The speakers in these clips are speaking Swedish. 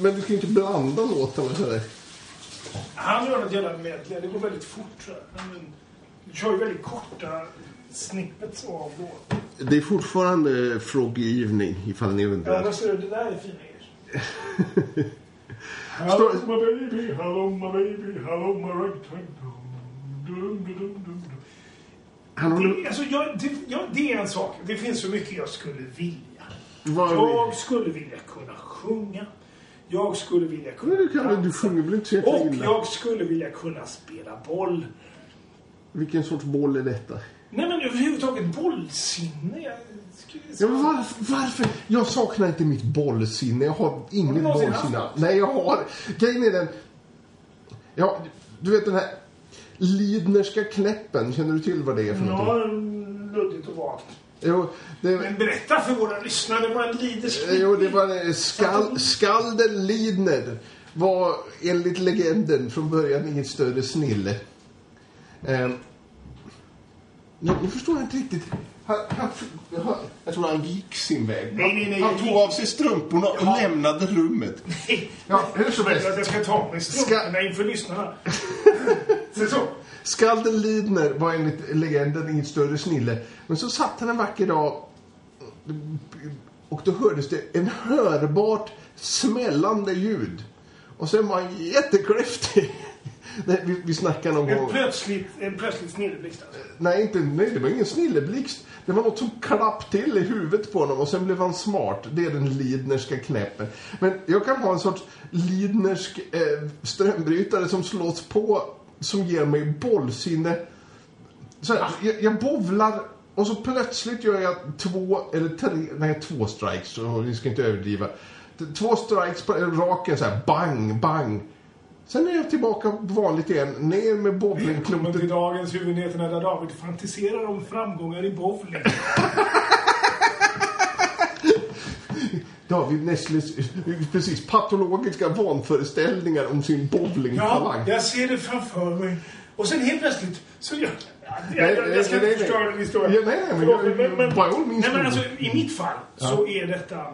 Men du ska ju inte blanda låtarna sådär. Han gör något jävla medley. Det går väldigt fort. Men, du kör ju väldigt korta snippets av låtar. Det är fortfarande Froggy Evening, ifall ni Ja, undrar. men ser du, det där är fina. Hello my baby, hello my baby, hello my hand. Dum, dum. Det, alltså, jag, det, jag, det är en sak. Det finns så mycket jag skulle vilja. Vad- Jag skulle vilja kunna sjunga. Jag skulle vilja kunna Men du, kan, du dansa. sjunger väl inte Och illa? jag skulle vilja kunna spela boll. Vilken sorts boll är detta? Nej men överhuvudtaget bollsinne. Jag Ja, men varför, varför? Jag saknar inte mitt bollsinne. Jag har inget Har du bollsinne. haft Nej, jag har... Grejen är den... Ja, du vet den här Lidnerska knäppen. Känner du till vad det är för någonting? Ja, luddigt och vagt. Jo, det, Men berätta för våra lyssnare vad en Liders jo, det var eh, skall, skalden Lidner var enligt legenden från början inget större snille. Ehm, nu, nu förstår jag inte riktigt. Han, han, han, jag tror han gick sin väg. Nej, nej, nej, han tog av sig strumporna och Ja. lämnade rummet. Ja, hur som helst. jag ska ta av mig strumporna inför lyssnarna. Så. Skalden Lidner var enligt legenden inget större snille. Men så satt han en vacker dag och då hördes det en hörbart smällande ljud. Och sen var han jättekräftig. Nej, vi, vi snackar någon En gång... plötsligt, en plötsligt snilleblixt alltså. Nej, inte, nej, det var ingen snilleblixt. Det var något som klapp till i huvudet på honom och sen blev han smart. Det är den Lidnerska knäppen. Men jag kan ha en sorts Lidnersk eh, strömbrytare som slås på som ger mig bollsinne. Så här, jag, jag bovlar och så plötsligt gör jag två eller tre, nej två strikes, så vi ska inte överdriva. Två strikes på raken så här, bang, bang. Sen är jag tillbaka vanligt igen, ner med Välkommen bowlingklotet till dagens huvudnyheterna där David fantiserar om framgångar i bowling. David Nessles precis patologiska vanföreställningar om sin Ja, bowlingtalang. jag ser det framför mig. Och sen helt plötsligt så gör jag... Jag, jag, jag ska nej, inte förstöra din historia. Ja, nej, men Förlåt, by all means nej, men alltså, I mitt fall så är detta...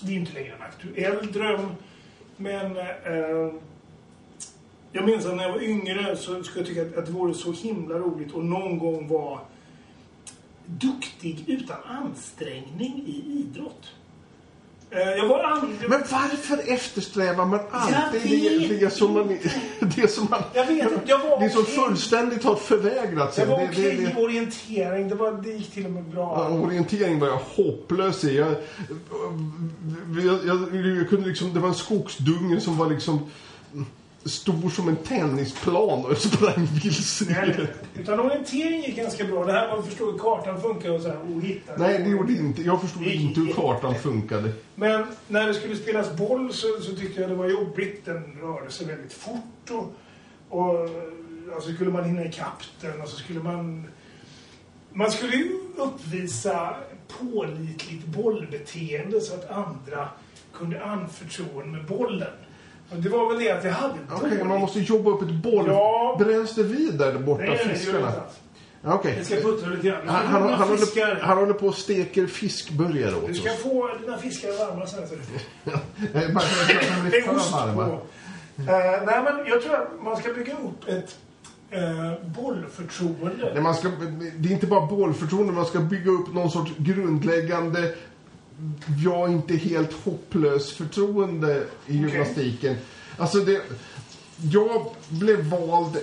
Det är inte längre en aktuell dröm. Men... Eh, jag minns att när jag var yngre så skulle jag tycka att, att det vore så himla roligt och någon gång vara duktig utan ansträngning i idrott. Eh, jag var an... Men varför eftersträvar man alltid Jag det, det, som man, det som man... Jag vet inte, jag var Det som okej. fullständigt har förvägrats Jag en. var okej det- i orientering. Det, var, det gick till och med bra. Ja, orientering var jag hopplös i. Jag, jag, jag, jag kunde liksom, det var en skogsdunge som var liksom stor som en tennisplan och sprang vilse Nej, det. utan orientering gick ganska bra. Det här att förstå hur kartan funkar och så här, och hitta. Nej, det gjorde inte. Jag förstod inte hur kartan funkade. Men när det skulle spelas boll så, så tyckte jag det var jobbigt. Den rörde sig väldigt fort och, och alltså skulle man hinna ikapp den och så skulle man... Man skulle ju uppvisa pålitligt bollbeteende så att andra kunde anförtro en med bollen. Det var väl det att jag hade Okej, dåligt- man måste jobba upp ett boll. Ja. Bränns det vid där borta, Nej, fiskarna? Okej. Jag ska puttra lite grann. Han, han, han, håller, han håller på och steker fiskburgare åt Du oss. ska få dina fiskar varma sen. Det är ost varma. på. Eh, nej, men jag tror att man ska bygga upp ett uh, bollförtroende. Nej, man ska, det är inte bara bollförtroende, man ska bygga upp någon sorts grundläggande jag inte helt hopplös förtroende i gymnastiken. Alltså det, jag blev vald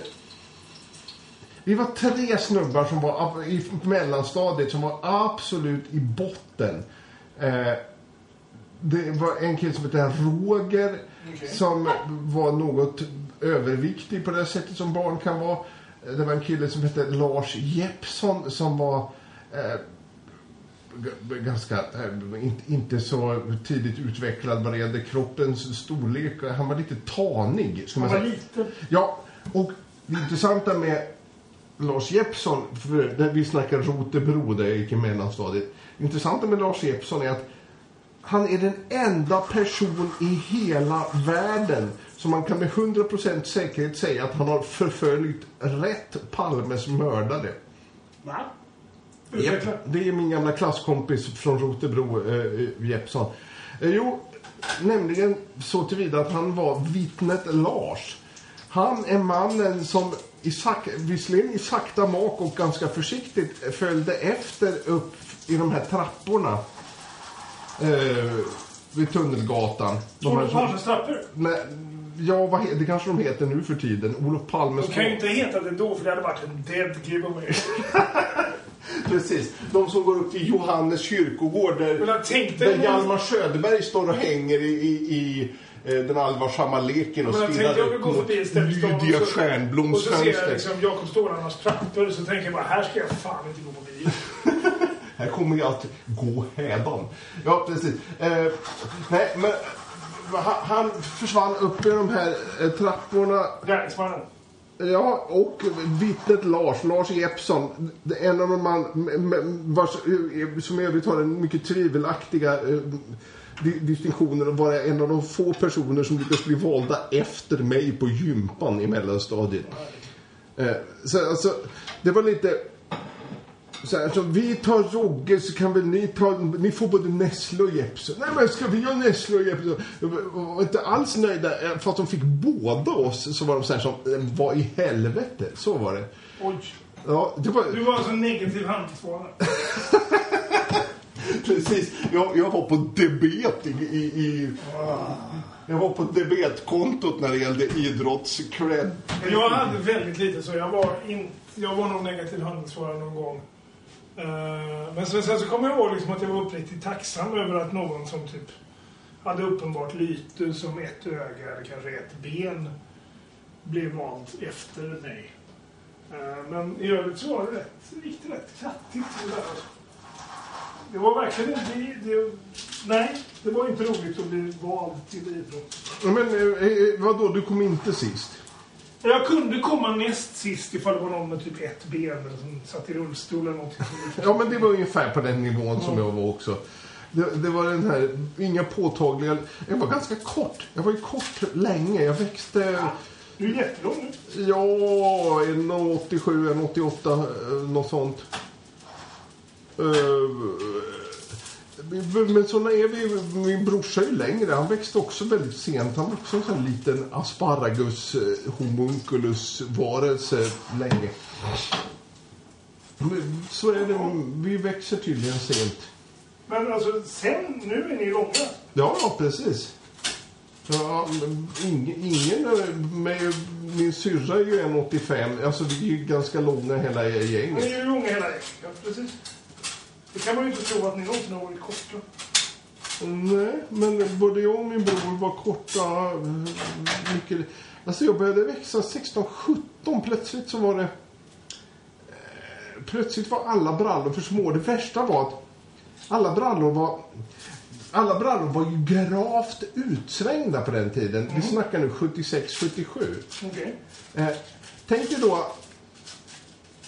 vi var tre snubbar som var i mellanstadiet som var absolut i botten. Eh, det var en kille som hette Roger Okej. som var något överviktig på det sättet som barn kan vara. Eh, Det var en kille som hette Lars Jeppsson som var eh, ganska, eh, inte, så tidigt utvecklad vad det gällde kroppens storlek. Han var lite tanig. Ska man Man var liten. Ja, och det intressanta med Lars Jeppsson, för när vi snackar Rotebro där jag gick i mellanstadiet. Det intressanta med Lars Jeppsson är att han är den enda person i hela världen som man kan med 100% säkerhet säga att han har förföljt rätt Palmes mördare. Va? Utveckla. det är min gamla klasskompis från Rotebro, eh, Jeppsson. Eh, jo, Nämligen så tillvida att han var vittnet Lars. Han är mannen som i sak, visserligen i sakta mak och ganska försiktigt följde efter upp i de här trapporna. Eh, vid Tunnelgatan. De Olof Palmes trappor. Nej, ja, vad det kanske de heter nu för tiden. Olof Palmes... De kan ju inte heta det då för det hade varit en dead giveaway. Precis. De som går upp till Johannes kyrkogård där, tänkte... där Hjalmar Söderberg står och hänger i, i, i eh, den allvarsamma leken och stirrar upp mot förbi ett ställe Lydia och så ser jag fönster. liksom Jakob Stålhammars trappor så tänker jag bara här ska jag fan inte gå förbi. Här kommer jag att gå hädan. Ja, precis. Eh, nej, men han, han försvann upp i de här eh, trapporna Gärningsmannen. Ja, och vittnet Lars, Lars Jeppsson, en av de man vars, eh, som i övrigt har den mycket tvivelaktiga eh, distinktionen att vara en av de få personer som lyckas bli valda efter mig på gympan i mellanstadiet. Eh, så alltså, det var lite så här, så vi tar Rogge så kan väl ni ta, ni får både Nessle och Jeppsson. Nej men ska vi ha Nessle och Jeppsson? Jag var inte alls nöjda, eh, för att de fick båda oss så var de så här som, eh, vad i helvete? Så var det. Oj. Ja, det var Du var alltså negativ handelsvara. precis. Jag, jag var på debet i, i, i jag var på debetkontot när det gällde idrottscred. Jag hade väldigt lite så jag var, in, jag var nog negativ handelsvara någon gång. Eh, men sen, sen så kommer jag ihåg liksom att jag var uppriktigt tacksam över att någon som typ hade uppenbart lyte som ett öga eller kanske ett ben blev vald efter mig. Eh, men i övrigt så var det rätt, gick det rätt krattigt. Alltså. Det, var verkligen inte... Det, det, nej, det var inte roligt att bli vald till idrott. Men eh, vadå, du kom inte sist? Jag kunde komma näst sist ifall det var någon med typ ett ben eller som satt i rullstol eller någonting. Ja, men det var ungefär på den nivån som jag var också. Det, det var den här, inga påtagliga... Jag var ganska kort. Jag var ju kort länge. Jag växte, Du är jättelång nu. ja, 1,87, 1,88, eh, något sånt. Eh, Men såna är vi. Min brorsa är ju längre. Han växte också väldigt sent. Han var också en sån liten asparagus eh, homunculus varelse länge. Men Så är det. Vi växer tydligen sent. Men alltså sen, nu är ni långa. Ja, precis. Ja, ingen, ingen med, min syrra är ju 1,85. Alltså vi är ju ganska långa hela Ni gänget. är ju långa hela vägen. Ja, precis. Det kan man ju inte tro att ni någonsin har varit korta. Nej, men både jag och min bror var korta. eh, Mycket. Alltså jag började växa 16, 17. Plötsligt så var det... eh, Plötsligt var alla brallor för små. Det värsta var att alla brallor var... Alla brallor var ju gravt utsvängda på den tiden. Vi snackar nu 76, 77. Okej. Eh, tänk dig då...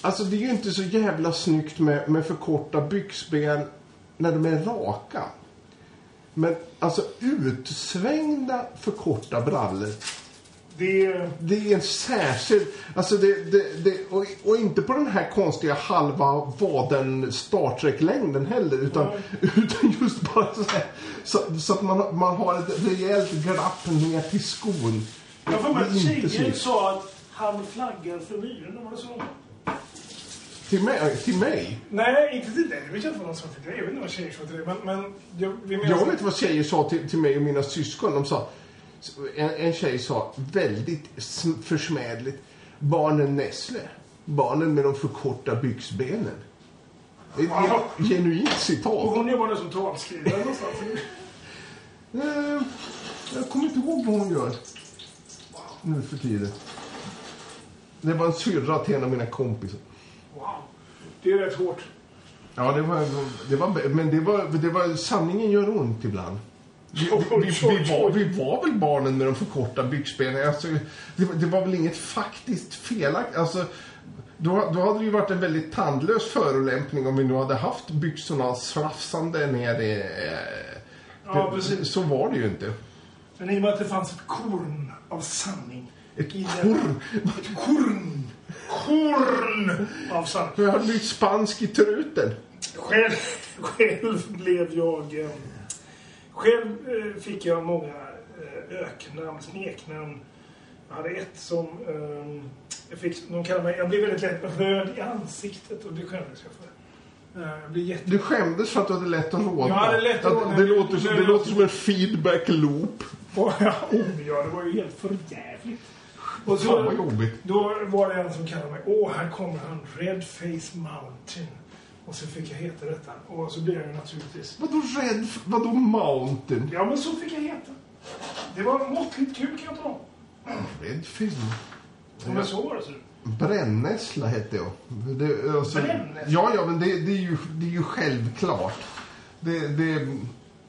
Alltså det är ju inte så jävla snyggt med, med för korta byxben när de är raka. Men alltså utsvängda för korta brallor. Det... Det är en särskild... Alltså det, det, det, och, och inte på den här konstiga halva vaden Star Trek-längden heller. Utan, utan just bara så, här, så, så att man, man har ett rejält glapp ner till skon. Jag får är att tjejer sa att han flaggar för myrorna. Var det så? Till mig? Till mig? Nej, inte till dig. Jag vet inte vad de sa till dig. Jag vet inte vad tjejer sa till dig. Men, men jag, vi menar... Jag vet vad tjejer sa till, till mig och mina syskon. De sa, en, en tjej sa väldigt sm- försmädligt. Barnen Nessle. Barnen med de för korta byxbenen. Det är ett genuint Och citat. hon jobbar nu som talskrivare någonstans. Eh, jag kommer inte ihåg vad hon gör nu för tiden. Det var en syrra till en av mina kompisar. Wow. Det är rätt hårt. Ja, det var, det var, men det var, det var, sanningen gör ont ibland. Vi, vi, vi, var, vi var väl barnen med de för korta byxbenen. Alltså, det, var- det var väl inget faktiskt felaktigt. Alltså, då, då hade det ju varit en väldigt tandlös förolämpning om vi nu hade haft byxorna slafsande ner i... eh, Ja, precis. Så var det ju inte. Men i och med att det fanns ett korn av sanning. Ett korn? Ett korn! Korn av sanning. Jag hade blivit spansk i truten. Själv, själv blev jag... eh, Själv eh, fick jag många eh, öknamn, smeknamn. Jag hade ett som jag fick, de kallade mig, jag blev väldigt lätt röd i ansiktet och det skämdes jag för. Du skämdes för att du hade lätt att rodna. Jag hade lätt att rodna. Det, låter, som- det låter som en feedback loop. Och, ja, oh, ja, det var ju helt förjävligt. Och Fan vad jobbigt. Då var det en som kallade mig, åh här kommer han, Red Face Mountain. Och så fick jag heta detta. Och så blev jag naturligtvis, Vadå f- Vadå mountain? ja men så fick jag heta. Det var måttligt kul kan jag tala om. Rädd film. Ja, men så var det så. Brännässla hette jag. Det, alltså, Brännässla? Ja, ja, men det, det, är ju, det är ju självklart. Det, det,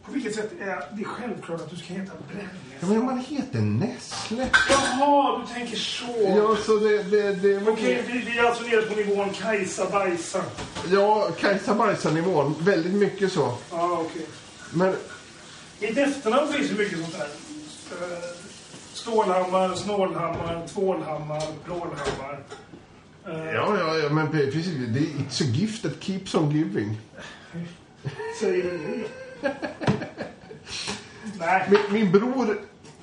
På vilket sätt är det självklart att du ska heta ja, Brännäs? men man heter Nässle. Jaha, du tänker så. Ja, så det... det, det Okej, vi, vi är alltså nere på nivån Kajsa Bajsa. Ja, Kajsa Bajsa-nivån. Väldigt mycket så. Ja, okej. Men I ett efternamn finns ju mycket sånt där. Eh, Stålhammar, Snålhammar, Tvålhammar, Blålhammar. Eh, Ja, ja, ja, men precis. Det är it's a gift that keeps on giving. Säger du? Nej. Min, min bror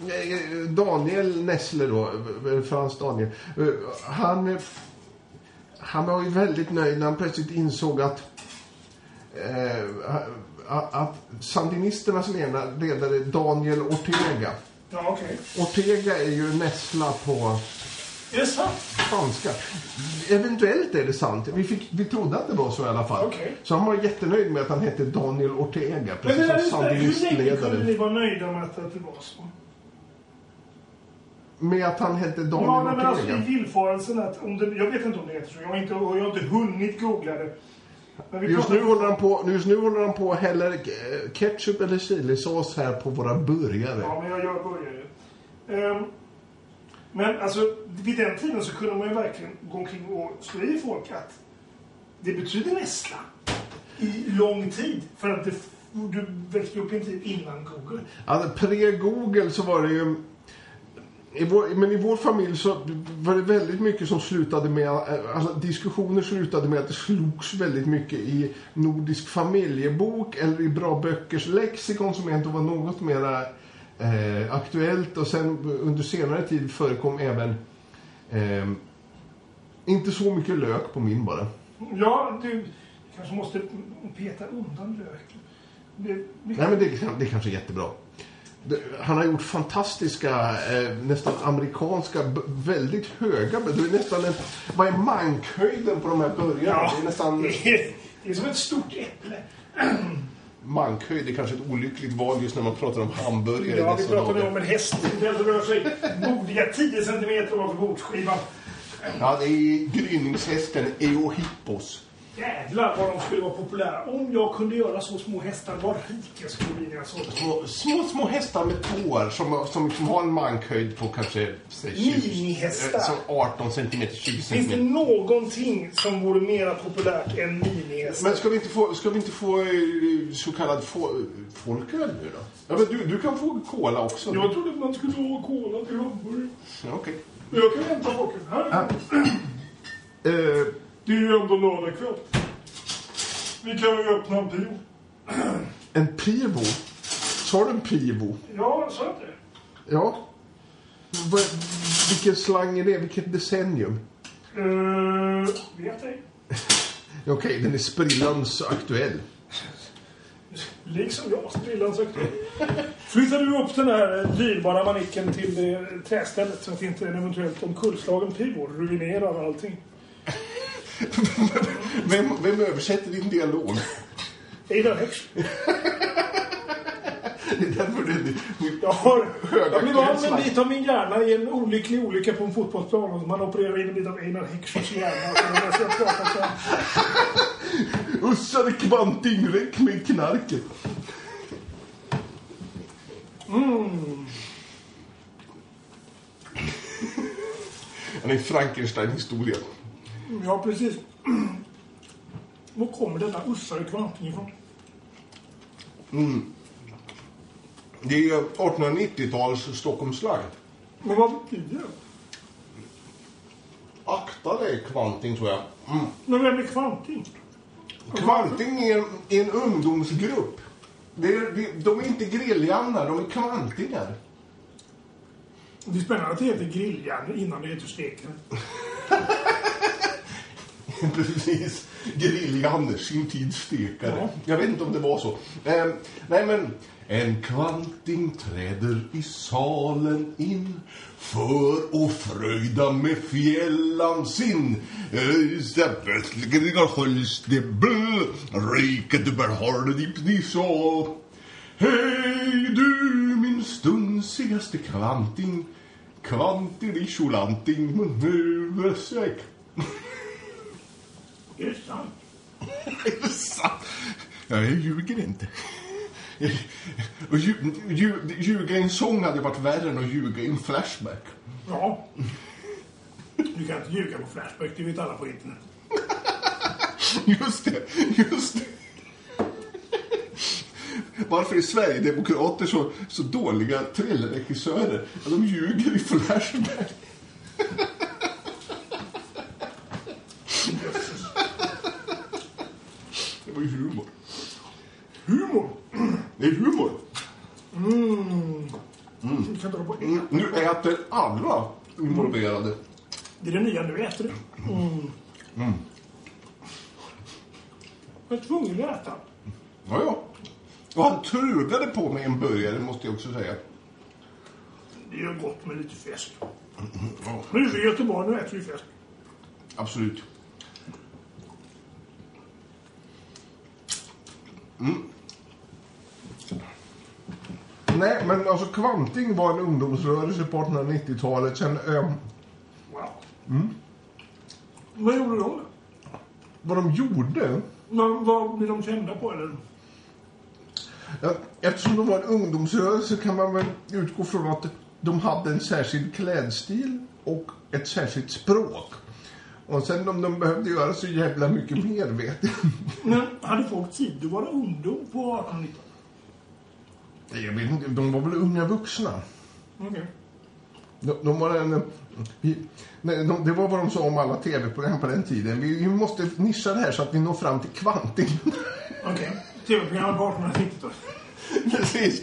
eh, Daniel Nessle då, eh, Frans Daniel, eh, han, han var ju väldigt nöjd när han plötsligt insåg att eh, att- sandinisternas ledare Daniel Ortega Ja, okej. Ortega är ju nässla på Är det sant? franska. Eventuellt är det sant. Vi, fick, vi trodde att det var så i alla fall. Okej. Så han var jättenöjd med att han hette Daniel Ortega, Men precis det som det. Hur länge kunde ni vara nöjda med att, att det var så? Med att han hette Daniel Ja, nej, men alltså Ortega. i villfarelsen att om det, jag vet inte om det heter så. Jag har inte, jag har inte hunnit googla det. Just nu, håller han på, just nu håller han på och häller ketchup eller chilisås här på våra burgare. Ja, men jag gör börjar ju. Men alltså, vid den tiden så kunde man ju verkligen gå omkring och slå i folk att det betyder nästa, i lång tid. För att det, du växte upp i en tid innan Google. Alltså, Pre-Google så var det ju... I vår, men i vår familj så var det väldigt mycket som slutade med... Alltså, diskussioner slutade med att det slogs väldigt mycket i Nordisk familjebok eller i Bra Böckers lexikon som ändå var något mera eh, aktuellt. Och sen under senare tid förekom även... Eh, inte så mycket lök på min bara. Ja, du kanske måste peta undan löken. Det, det, Nej, men det, det är kanske är jättebra. Han har gjort fantastiska, eh, nästan amerikanska, väldigt höga, det är nästan en, vad är mankhöjden på de här burgarna? ja, Det är nästan, det, är, det är som ett stort äpple. mankhöjd är kanske ett olyckligt val just när man pratar om hamburgare. Ja, vi pratar nu om en häst. Den rör sig modiga 10 centimeter ovanför bordsskivan. Ja, det är gryningshästen Eohippos. Jävlar vad de skulle vara populära. Om jag kunde göra så små hästar, vad rik jag skulle bli när jag såg dem. Små, små, hästar med tår som, som liksom har en mankhöjd på kanske säg, 20, Minihästar. eh, så 18 centimeter, 20 Finns det någonting som vore mer populärt än minihästar? Men ska vi inte få, ska vi inte få eh, så kallad fo, folköl nu då? Ja, men du, du kan få cola också. Jag trodde man skulle ha cola till hamburgare. Ja, Okej. Jag kan hämta folket. Här. Eh, Det är ju ändå lördagkväll. Vi kan ju öppna en pio. en pivo. Sa du en pivo? Ja, sa jag inte det? Ja. Va, vilken slang är det? Vilket decennium? Uh, vet ej. Okej, den är sprillans aktuell. Liksom jag, sprillans aktuell. Flyttar du upp den här dyrbara manicken till trästället så att inte en eventuellt omkullslagen pivo ruinerar allting? Vem, vem översätter din dialog? Einar Häcksch. Det är därför det är... Jag har jag blev av med en bit av min hjärna i en olycklig olycka på en fotbollsplan och man opererar in en bit av Einar Häckschs hjärna. Så är jag pratar kvanting, räck med knarket. Mm. En Frankenstein-historia. Ja, precis. Var kommer denna ussare kvanting ifrån? Det är ju 1890-tals Stockholmsslang. Men vad betyder det? Akta dig, Kvanting, tror jag. Men vem är kvanting? Kvanting är en, en ungdomsgrupp Det är, det, de är inte grilljannar, de är kvantingar. Det är spännande att det heter grilljärn innan det heter stekare. Precis. Grill-Janne, sin tids stekare. Ja. Jag vet inte om det var så. Eh, nej, men... En kvanting träder i salen in för att fröjda med fjällan sin. Säppelsliga hålls det blö, riket du bär har det ditt ni så. Hej du min stunsigaste kvanting, kvantilischolanting men huvudsäck. Är det sant? Är det sant? Jag ljuger inte. Och lju, lju, ljuga i en sång hade varit värre än att ljuga i en flashback. Ja. Du kan inte ljuga på Flashback, det vet alla på internet. Just det, just det. Varför är Sverigedemokrater så, så dåliga thrillerregissörer? Ja, De ljuger i flashback. Ju humor. Humor. Det är humor. Du kan dra på det. Mm, Nu äter alla involverade. Det är det nya, nu äter du. Mm. Jag är tvungen att äta. Ja, ja. Och han trugade på mig en burgare, måste jag också säga. Det är ju gott med lite fisk. Ja, Nu är vi i Göteborg, nu äter vi fisk. absolut. Mm. Nej, men alltså Kvanting var en ungdomsrörelse på 1890-talet. Sen, eh, Wow. Vad gjorde de vad de gjorde? Vad, vad blir de kända på eller? Ja, eftersom de var en ungdomsrörelse kan man väl utgå från att de hade en särskild klädstil och ett särskilt språk. Och sen om de behövde göra så jävla mycket mer vet jag Men hade folk tid att vara ungdom på 1890 Jag vet inte, de var väl unga vuxna. Okej. De, de var en... Vi, nej, de, det var vad de sa om alla tv-program på den tiden. Vi, vi måste nischa det här så att vi når fram till kvanting. Okej. TV-program på 1890 Precis.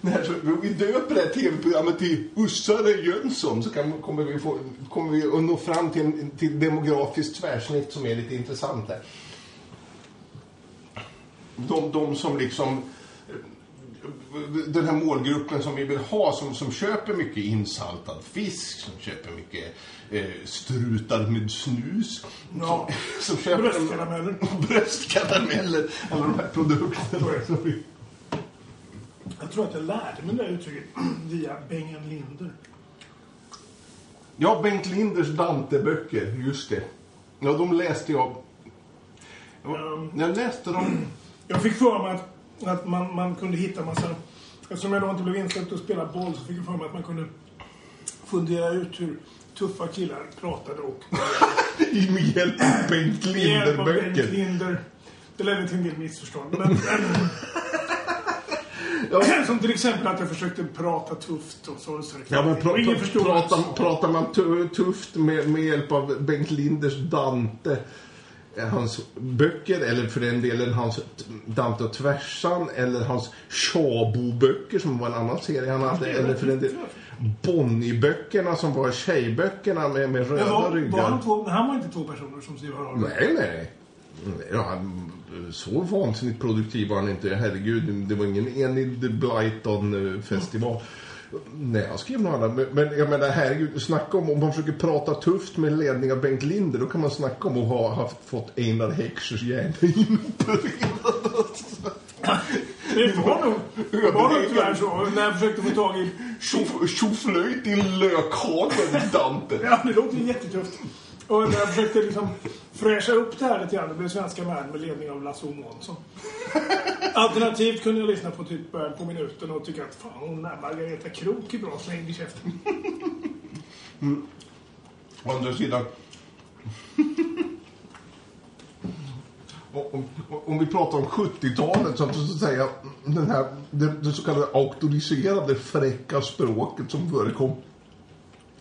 När så, vi döper det här tv-programmet till Ussare Jönsson så kan, kommer, vi få, kommer vi att nå fram till, en, till demografiskt tvärsnitt som är lite intressant här. De, de som liksom den här målgruppen som vi vill ha som, som köper mycket insaltad fisk, som köper mycket eh, strutar med snus. Ja. Som, som köper Bröstkarameller. bröstkarameller. Alla de här produkterna. Jag tror att jag lärde mig det där uttrycket via Bengen Linder. Ja, Bengt Linders Dante-böcker, just det. Ja, de läste jag. Um, Jag läste dem. Jag fick för mig att, att man, man kunde hitta massa... Eftersom jag då inte blev insläppt att spela boll så fick jag för mig att man kunde fundera ut hur tuffa killar pratade och Med hjälp av Bengt med hjälp av Bengt Linder-böcker. Linder. Det ledde till en del missförstånd. Men, Ja. som till exempel att jag försökte prata tufft och så. så Ja, men pra, pra, vad jag pratar, man tu- tufft med, med hjälp av Bengt Linders Dante, eh, hans böcker, eller för den delen hans Dante och Tvärsan, eller hans Tjabo-böcker som var en annan serie han hade, eller för den delen Bonnie-böckerna som var tjejböckerna med, med röda var, var ryggar. han, två, han var inte två personer som Harvey. Nej, nej. Ja, han- så vansinnigt produktiv var han inte. Herregud, det var ingen enig Blighton-festival. Nej, han skrev något annat. Men, jag menar, herregud, snacka om om man försöker prata tufft med ledning av Bengt Linder, då kan man snacka om att ha haft, fått Einar Hecksers hjärna Det var nog, det var nog tyvärr så. När jag försökte få tag i... Tjoflöjt i lökhagen, Dante. Ja, det låter jättetufft. Och när jag försökte liksom fräscha upp det här lite grann, det blev Svenska världen med ledning av Lasse O. Månsson. Alternativt kunde jag lyssna på typ eh, på minuten och tycka att fan, hon där Margareta Krook är bra slängd i käften. Å andra sidan... Om, om, om vi pratar om 70-talet så så att säga den här, det, det så kallade auktoriserade fräcka språket som förekom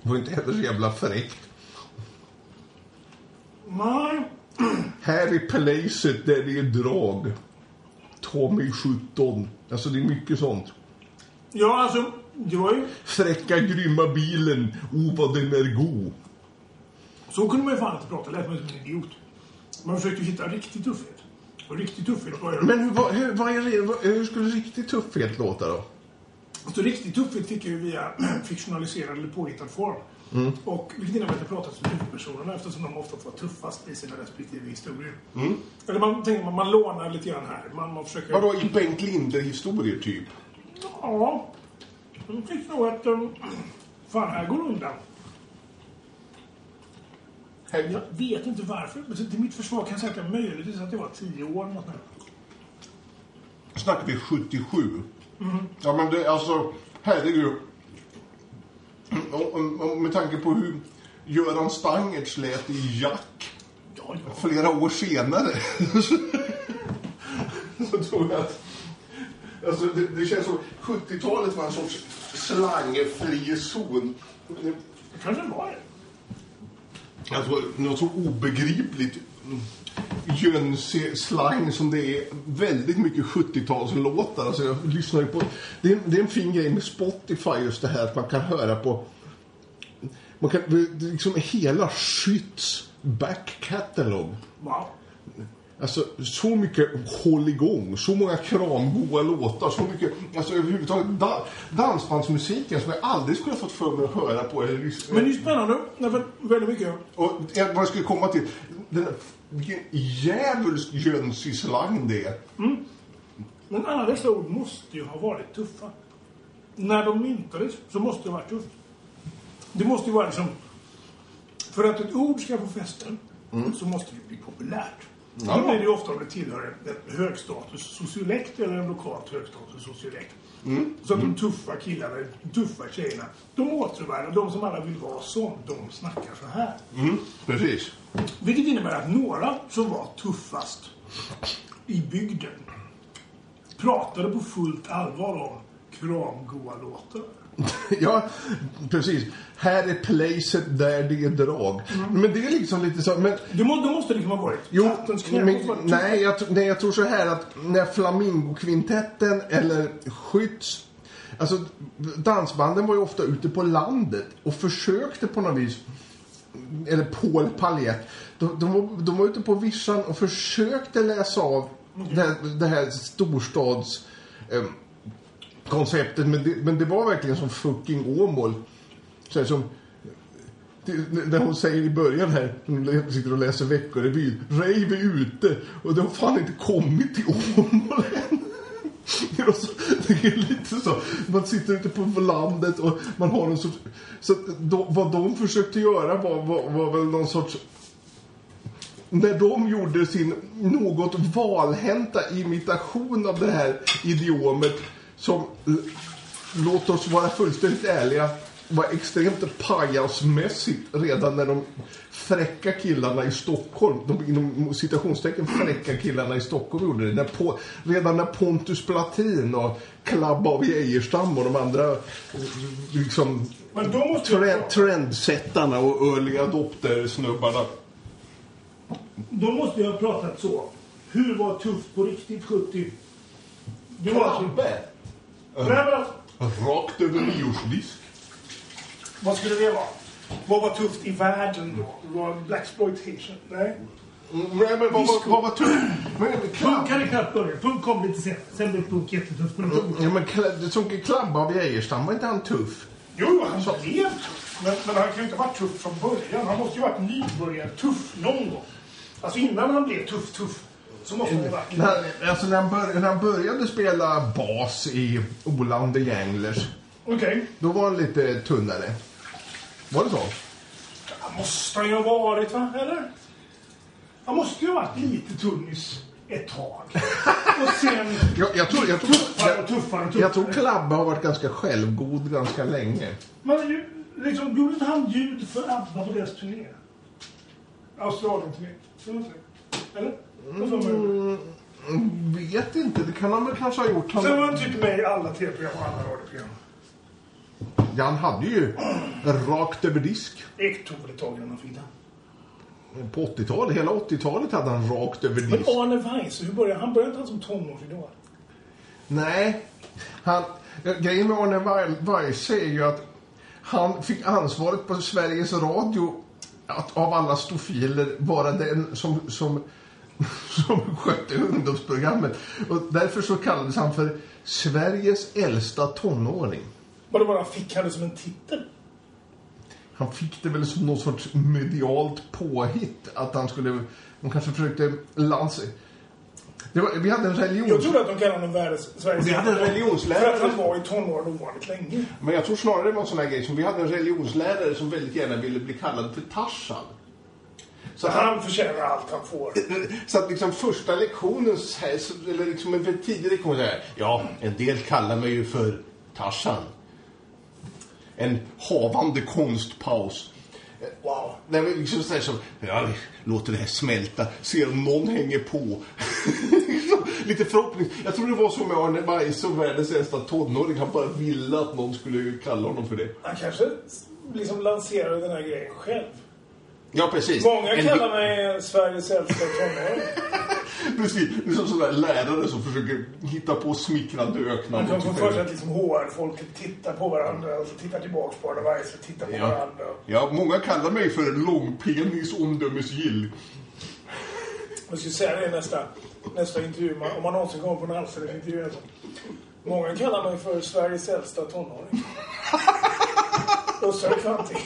var inte heller så jävla fräckt. Nej, Här i palacet där det är drag. Ta mig 17. Alltså det är mycket sånt. Ja, alltså, det var ju... Fräcka grymma bilen, o vad den är god. Så kunde man ju fan inte prata, lät man som en idiot. Man försökte ju hitta riktig tuffhet. Och riktig tuffhet var ju... Men hur, vad, hur, vad är det, vad, hur skulle riktig tuffhet låta då? Så riktig tuffhet fick jag ju via fiktionaliserad eller påhittad form. Och vilket innebär att jag pratat som huvudpersonerna eftersom de ofta får vara tuffast i sina respektive historier. Eller man tänker man, man lånar lite grann här. Man, man försöker... Vadå, i Bengt Linder-historier typ? Ja. Jag tyckte nog att... Um, fan, här går det undan. Jag vet inte varför. Men till mitt försvar kan jag säga att jag möjligtvis att jag var tio år. Något där. Snackar vi 77? Ja men det, alltså, herregud. Och, och, och med tanke på hur Göran Stangertz lät i Jack Ja, ja. flera år senare. så tror jag att... Alltså det, det känns som 70-talet var en sorts slangfri zon. Kanske var det. Alltså något så obegripligt jönslang som det är väldigt mycket 70-talslåtar. Alltså jag lyssnar ju på... Det är, det är en fin grej med Spotify just det här att man kan höra på... Man kan, det är liksom hela Skytts back catalog. Wow. Alltså så mycket håll igång, så många kramgoa låtar, så mycket, alltså överhuvudtaget da, dansbandsmusiken som jag aldrig skulle ha fått för mig att höra på eller lyssna Men det är spännande. Därför väldigt mycket. Och jag- vad jag skulle komma till, den, vilken djävulsk jönsig slang det är. Men alla dessa ord måste ju ha varit tuffa. När de myntades så måste det ha varit tufft. Det måste ju vara liksom... För att ett ord ska få fästen så måste det bli populärt. Ja. Då blir det ju ofta om det tillhör en högstatus sociolekt eller en lokalt högstatus sociolekt. Så att de tuffa killarna, de tuffa tjejerna, de återvärda, de som alla vill vara som, de snackar så här. Mm, precis. Vilket innebär att några som var tuffast i bygden pratade på fullt allvar om kramgoa låtar. Ja, precis. Här är placet där det är drag. Men det är liksom lite så, men Det må, då måste det liksom ha varit Jo, men, vara nej, jag, nej, jag tror så här att när Flamingokvintetten eller Skytts... Alltså, dansbanden var ju ofta ute på landet och försökte på något vis... Eller Paul Paljett. De, de, var, de var ute på vischan och försökte läsa av det, här- det här storstads... Eh, konceptet, men det, men det var verkligen som fucking Åmål. Så här, som, när hon säger i början här, hon sitter och läser Veckorevyn, Rave är ute och det har fan inte kommit till Åmål än. Det är lite så. Man sitter ute på landet och man har en sorts... Så att då, vad de försökte göra var, var, var väl någon sorts... När de gjorde sin något valhänta imitation av det här idiomet som, l- låt oss vara fullständigt ärliga, var extremt pajasmässigt redan när de fräcka killarna i Stockholm, de inom citationstecken fräcka killarna i Stockholm gjorde det. När på, redan när Pontus Platin och Club av Geijerstam och de andra eh, liksom prata- trendsättarna och early adopter-snubbarna Då måste jag ha pratat så. Hur var tufft på riktigt 70? Det var. Krabbe! Nej, men alltså, Rakt över nyårsdisk. vad skulle det vara? Vad var tufft i världen då? Var Blaxploitation? Nej. Nej, men vad, vad, vad var tufft? Men, Punk klabb, hade knappt börjat. Punk kom lite senare. Sen blev punk jättetufft. Men ja, men kla- som Klabb av Geijerstam, var inte han tuff? Jo, han blev tuff. Men, men han kan ju inte ha varit tuff från början. Han måste ju ha varit nybörjar-tuff någon gång. Alltså innan han blev tuff-tuff så måste han ju. När, alltså när han, bör, när han började spela bas i Olander Gänglers, Okej. då var han lite tunnare. Var det så? Han måste han ju ha varit, va? Eller? Han måste ju ha varit lite tunnis ett tag. Och sen Jag, jag tror, jag tror, tuffare och jag, tuffare och tuffare. jag tror Klabbe har varit ganska självgod ganska länge. Men liksom, gjorde inte han ljud för ABBA på deras turné? Australien-turné. Det? Eller? Man? Vet inte, det kan han väl kanske ha gjort. Var Han, han typ med i alla tv-program och alla radioprogram. ja, han hade ju rakt över disk. Ektovedetaljerna, Frida. På 80-talet, hela 80-talet hade han rakt över Men disk. Arne Weise, hur började han? Började inte han som tonårsidol? Nej, han, grejen med Arne Weise är ju att han fick ansvaret på Sveriges Radio att av alla stofiler vara den som, som, som skötte ungdomsprogrammet. Och därför så kallades han för Sveriges äldsta tonåring. Var det bara fick han det som en titel? Han fick det väl som någon sorts medialt påhitt att han skulle, de kanske försökte lansa... Var, vi hade en religions... Jag trodde att de kallade honom världens Sveriges Vi hade en religionslärare. För att han var i tonåren ovanligt länge. Men jag tror snarare det var en sån här grej som vi hade en religionslärare som väldigt gärna ville bli kallad för Tarzan. Så han, förtjänar allt han får. så att liksom första lektionen, eller liksom en tidig lektion, så här, ja, en del kallar mig ju för Tarzan. En havande konstpaus. Wow. Nej, men liksom så här som, ja, låter det här smälta, ser om någon hänger på. Lite förhoppning. Jag tror det var så med Arne Weise och världens äldsta tonåring. Han bara ville att någon skulle kalla honom för det. Han kanske liksom lanserade den här grejen själv. Ja, precis. Många En- kallar mig Sveriges äldsta tonåring. Precis, det är som sådana lärare som försöker hitta på smickrande öknar. Man kan få för sig att liksom HR-folket tittar på varandra och så tittar tillbaks på Arne Weise och tittar på Ja. varandra. ja, många kallar mig för långpenis omdömesgill. Jag skulle säga det i nästa, nästa intervju, om man någonsin kommer på en allsidig intervju. Alltså. Många kallar mig för Sveriges äldsta tonåring. Ussar Kvanting.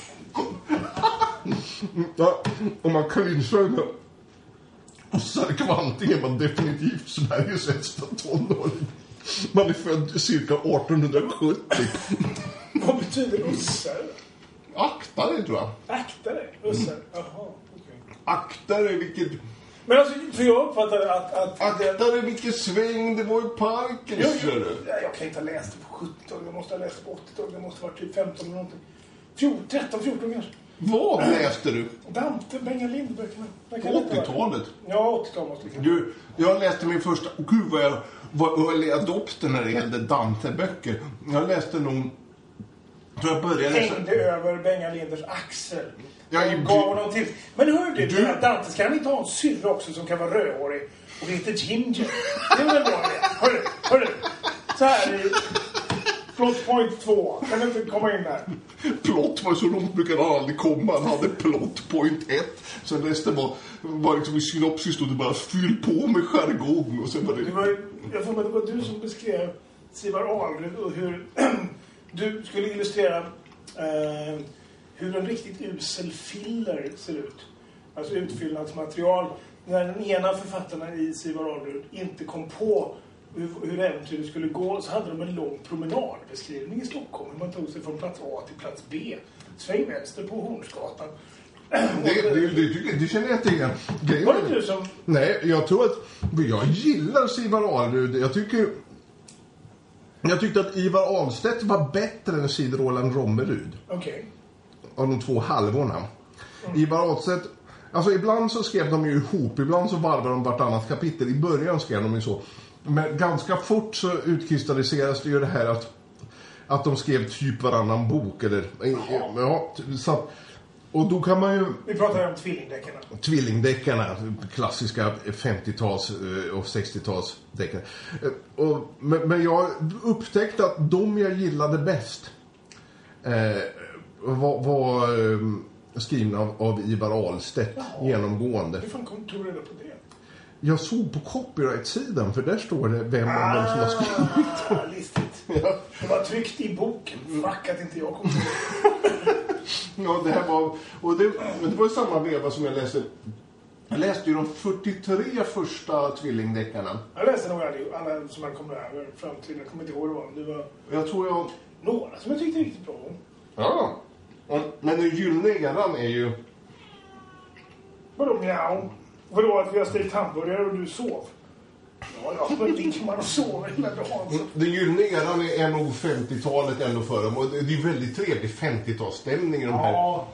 Om man clinchar med Ossar Kvanting är man definitivt Sveriges äldsta tonåring. Man är född cirka 1870. Vad betyder ussar? Akta dig, tror jag. Akta dig. Ussar. Jaha, okej. Akta dig, vilket... Men alltså, för jag uppfattade att... att Akta dig, vilken sväng det var i parken, jag, jag, jag kan inte ha läst det på 70-talet, jag måste ha läst det på 80-talet, det måste ha varit typ 15 eller någonting. 14, 13, 14 kanske. Vad läste du? Dante, Bengt Lind-böckerna. På När kan det inte vara? 80-talet? Ja, 80-talet måste det kanske Du, jag läste min första... Gud vad jag var early adopter när det gällde Dante-böcker. Jag läste nog... Jag tror jag började hängde över Benga Linders axel. Ja, i gav honom till. Men hör du, Du- Dante, ska han inte ha en syrra också som kan vara rödhårig och heter Ginger? Det är väl bra det? Hörru, hörru. Så här i plot point två. Kan du inte komma in där? Plott var så långt brukade han aldrig komma. Han hade plot point 1. Sen resten var, var liksom i synopsis stod det bara fyll på med jargong. Och sen var Det det... var, jag får med det var du som beskrev Sivar Ahlrud och hur du skulle illustrera eh, hur en riktigt usel filler ser ut. Alltså utfyllnadsmaterial. När den ena författarna i Sivar Ahlrud inte kom på hur, hur äventyret skulle gå så hade de en lång promenadbeskrivning i Stockholm. Hur man tog sig från plats A till plats B. Sväng vänster på Hornsgatan. Det, det, det, det, känner jag till. Grejen Var det du som... Nej, jag tror att... Jag gillar Sivar Ahlrud. Jag tycker... Jag tyckte att Ivar Ahlstedt var bättre än Sid Roland Rommerud. Okej. Av de två halvorna. Ivar Ahlstedt... Alltså ibland så skrev de ju ihop, ibland så varvade de vartannat kapitel. I början skrev de ju så. Men ganska fort så utkristalliseras det ju det här att, att de skrev typ varannan bok eller... Ja, så, att- och då kan man ju... Vi pratar om tvillingdeckarna. Tvillingdeckarna, klassiska 50-tals eh, och 60-tals deckare. Eh, och- Men, jag upptäckte att de jag gillade bäst eh, var, var eh, skrivna av, av Ivar Ahlstedt Jaha. genomgående. Hur fan kom reda på det? Jag såg på copyright-sidan för där står det vem av dem som har skrivit. Ah, listigt. Ja. Det var tryckt i boken. Fuck att inte jag kom. Ja, det här var... Och det, men det var i samma veva som jag läste... Jag läste ju de 43 första tvillingdeckarna. Jag läste nog alla, alla som man kom över fram till. Jag kommer inte ihåg det var. Det var Jag tror jag... några som jag tyckte riktigt bra om. Ja. Och- Men den gyllene eran är ju... Vadå mjau? Vadå att vi har stekt hamburgare och du sov? Ja, ja, men ligger man och sover hela dagen. Den gyllene eran är nog 50-talet ändå för dem. Och det är väldigt trevlig 50-talsstämning i de här. Ja.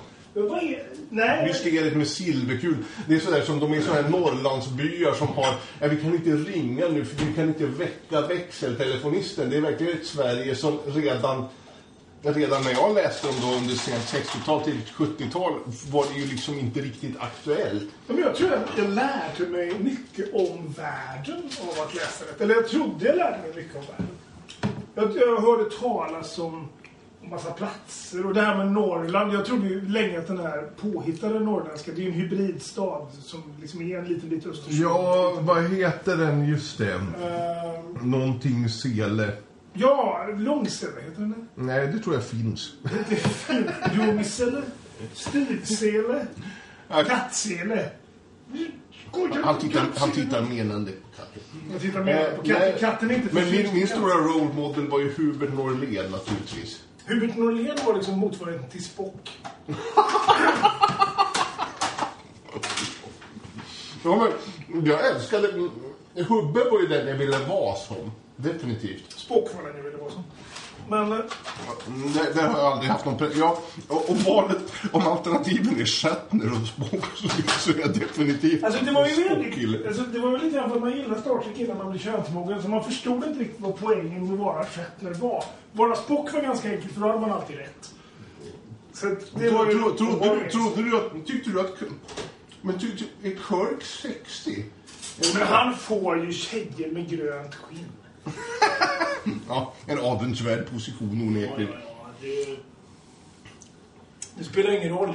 Nej. Mysteriet med silverkul. Det är sådär som de är sådana här Norrlandsbyar som har, ja, vi kan inte ringa nu för vi kan inte väcka växeltelefonisten. Det är verkligen ett Sverige som redan redan när jag läste dem då under sent 60-tal till 70-tal var det ju liksom inte riktigt aktuellt. Men jag tror att jag lärde mig mycket om världen av att läsa det. Eller jag trodde jag lärde mig mycket om världen. Jag, jag hörde talas om en massa platser och det här med Norrland. Jag trodde ju länge att den här påhittade norrländska, det är ju en hybridstad som liksom är en liten bit Östersund. Ja, vad heter den just det? Uh, Någonting Sele. Ja, Långsele heter den. Nej, det tror jag finns. Ljungsele, Styrsele, Kattsele. Han tittar, han tittar menande på katten. Jag tittar mer på Eh, nej, katten. Katten är inte Men min, min katten. stora role model var ju Hubert Norlén naturligtvis. Hubert Norlén var liksom motsvarigheten till Spock. Ja, men jag älskade... Hubbe var ju den jag ville vara som. Definitivt. Spock var den jag ville vara som. Men eh, Mm, Det, har jag aldrig haft någon... Ja, och, och valet, om alternativen är Shatner och Spock så, så är jag definitivt alltså det var ju väldigt, alltså det var väl lite grann för att man gillar Star Trek innan man blir könsmogen. Så man förstod inte riktigt vad poängen med vara Shatner var. Vara Spock var ganska enkelt för då hade man alltid rätt. Så det var Tro, ju... tro, du, ju- trodde du att... Tyckte du att... Men tyckte är Kirk sexy? Men han får ju tjejer med grönt skinn. Ja, en avundsvärd position onekligen. Ja, det, det spelar ingen roll.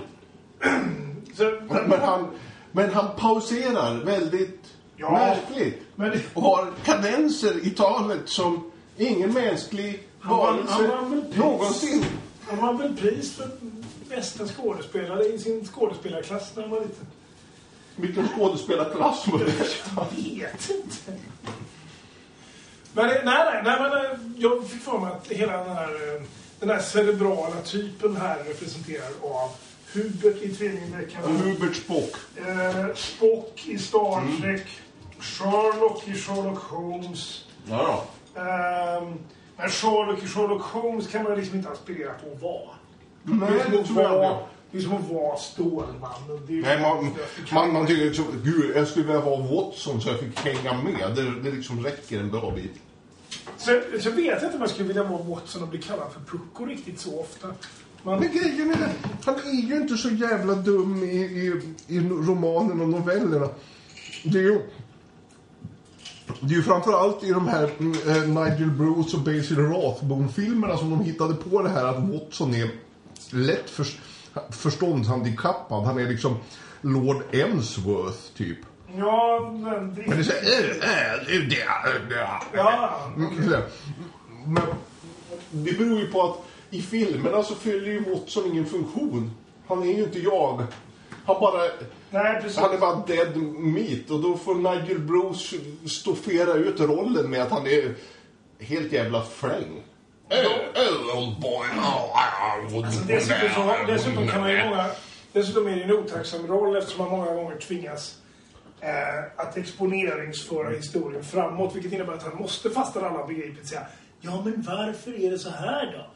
Så, Men han, men han pauserar väldigt Ja. märkligt. Men- och har kadenser i talet som ingen mänsklig varelse någonsin. Han vann väl pris för bästa skådespelare i sin skådespelarklass när han var liten. Vilken skådespelarklass var det? Jag vet inte. Men nej, nej, nej, men eh, jag fick för mig att hela den här, eh, den här cerebrala typen här representerad av Hubert i Tvillingdeckarna, Hubert Spock. eh, Spock i Star Trek, Sherlock i Sherlock Holmes. Ja, Ehm, men Sherlock i Sherlock Holmes kan man liksom inte aspirera på att vara. Nej, det, tror jag inte. Det är som att vara Stålmannen. Det Nej, man, det man, man tycker liksom, gud, jag skulle vilja vara Watson så jag fick hänga med. Det, det liksom räcker en bra bit. Så, så vet jag inte om jag skulle vilja vara Watson och bli kallad för Pucko riktigt så ofta. Man, Men grejen är den, han är ju inte så jävla dum i, i, i romanen och novellerna. Det är ju... Det är ju framförallt i de här mm, eh, Nigel Bruce och Basil Rathbone-filmerna som de hittade på det här att Watson är lätt för, förståndshandikappad. Han är liksom Lord Emsworth, typ. ja, men det... Men det är så här. Ja. Men det beror ju på att i filmerna så fyller ju Watson ingen funktion. Han är ju inte jag. Han bara... nej precis. Han är bara dead meat och då får Nigel Bruce stoffera ut rollen med att han är helt jävla fräng. Oh, Alltså, dessutom, så, dessutom kan man ju många... Dessutom är det en otacksam roll eftersom man många gånger tvingas eh, att exponeringsföra historien framåt. Vilket innebär att han måste fastän alla begripligt säga Ja, men varför är det så här då?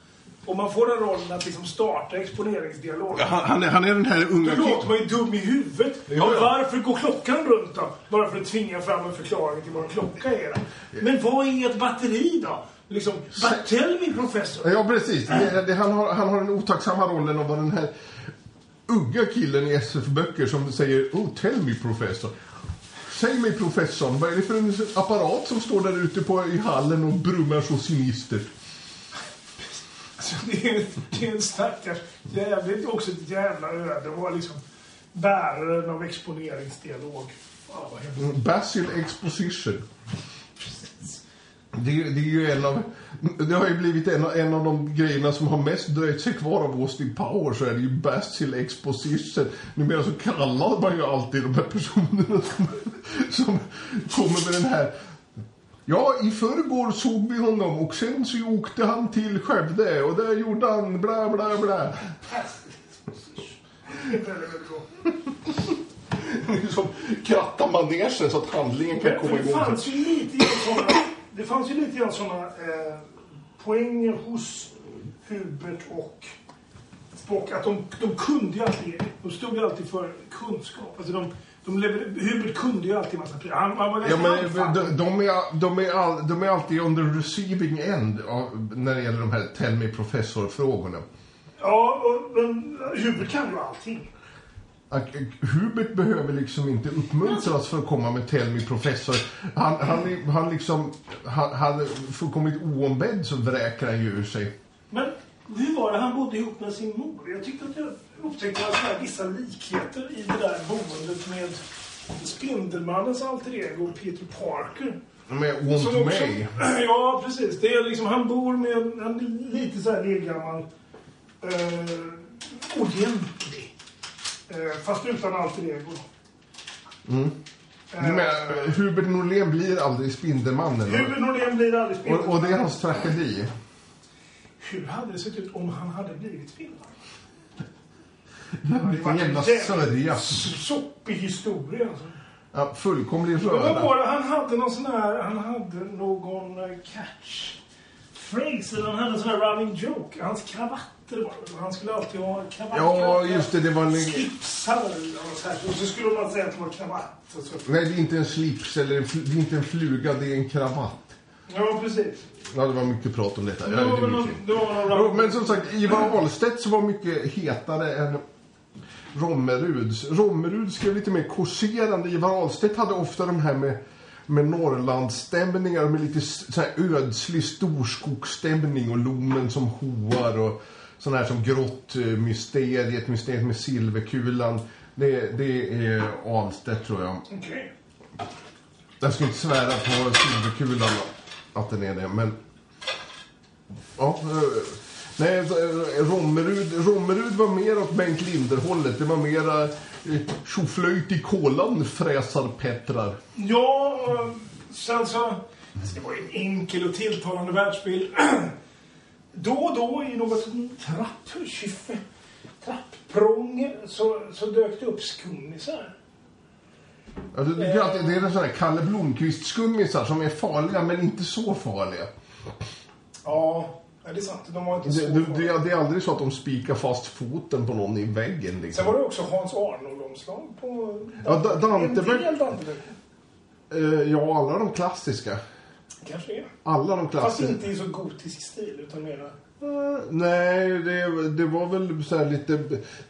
Och man får den rollen att liksom starta exponeringsdialog. Han, han, är, han är den här unga Då låter ju dum i huvudet. Ja, ja. Varför går klockan runt då? Bara för att tvinga fram en förklaring till vad en klocka är. Då. Men vad är ett batteri då? Liksom, but tell me professor. Ja, precis. Det, det, han, har, han har den otacksamma rollen vara den här unga killen i SF-böcker som säger Oh, tell me professor. Säg mig professorn, vad är det för en apparat som står där ute på, i hallen och brummar så sinistert? Alltså, det, är, det är en stackars jävligt också ett jävla öde vara liksom bäraren av exponeringsdialog. Fan. Basil Exposition. Det, det är ju en av... Det har ju blivit en, av- en av de grejerna som har mest dröjt sig kvar av Austin Power så är det ju Basil Exposition. Numera så kallar man ju alltid de här personerna som, som kommer med den här... Ja, i förrgår såg vi honom och sen så åkte han till Skövde och där gjorde han bla bla bla. Det är väldigt, väldigt bra. Liksom kratta manegen så att handlingen kan komma För det igång. fanns ju lite såna, det fanns ju lite grann såna eh, poänger hos Hubert och Spock att de, de kunde ju alltid, de stod ju alltid för kunskap. Alltså de De lever, Hubert kunde ju alltid massa prylar. Han, han var Ja, men de, de, är, de, är all, de är alltid on the receiving end av, när det gäller de här Tell me professor-frågorna. Ja, och, men Hubert kan ju allting. Att Hubert behöver liksom inte uppmuntras för att komma med Tell me professor. Han, han, han liksom, han, han fullkomligt oombedd så vräker han ju ur sig. Men hur var det han bodde ihop med sin mor? Jag tyckte att jag upptäckte var vissa likheter i det där boendet med Spindelmannens alter ego Peter Parker. Med Som ont också- mig. Ja, precis. Det är liksom, han bor med en, en lite så här lillgammal eh, ordentlig. Eh, fast utan alter ego. Mm. Eh, Du menar, Hubert Norlén blir aldrig Spindelmannen? Hubert Norlén blir aldrig Och, Spindelmannen. och det är hans tragedi. Hur hade det sett ut om han hade blivit Spindelmannen? Vilken jävla sörja. Soppig historia. Alltså. Ja, fullkomlig röra. Han hade någon sån här, han hade någon eh, catch phrase, eller han hade en sån här running joke. Hans kravatter var det. Han skulle alltid ha kravatter. Ja, just det. Det var en... Slipsar något så här. Och så skulle man säga att det var kravatt. Och. Nej, det är inte en slips eller det är inte en fluga, det är en kravatt. Ja, precis. Ja, det var mycket prat om detta. Det var det någon, det var Men som sagt, Ivar Ahlstedt var mycket hetare än Rommeruds. Rommerud skrev lite mer korserande. Ivar Ahlstedt hade ofta de här med, med Norrlandsstämningar med lite så här ödslig storskogsstämning och lomen som hoar och sån här som grottmysteriet, mysteriet med silverkulan. Det, det är Ahlstedt tror jag. Okej. Jag ska inte svära på silverkulan att den är det, men... Ja, eh, nej, eh, Rommerud, Rommerud var mer åt Bengt Linder-hållet. Det var mera eh, tjoflöjt i kolan fräsar Pettrar. Ja, sen så... Det var ju en enkel och tilltalande världsbild. Då och då i något trappkyffe, trappprång, så, så dök det upp skummisar. Ja, det, det, är alltid- det är sådana här Kalle Blomqvist-skummisar som är farliga, men inte så farliga. Ja, ja, det är sant. De var inte så Det, det, det, är aldrig så att de spikar fast foten på någon i väggen. Sen Liksom. var det också Hans Arnold-omslag på Ja, Da- Dante En del. Dante-böcker. Eh, ja, alla de klassiska. Kanske är. Alla de Fast klassiska. inte i så gotisk stil, utan mera... Eh, Nej, det, det var väl så här lite...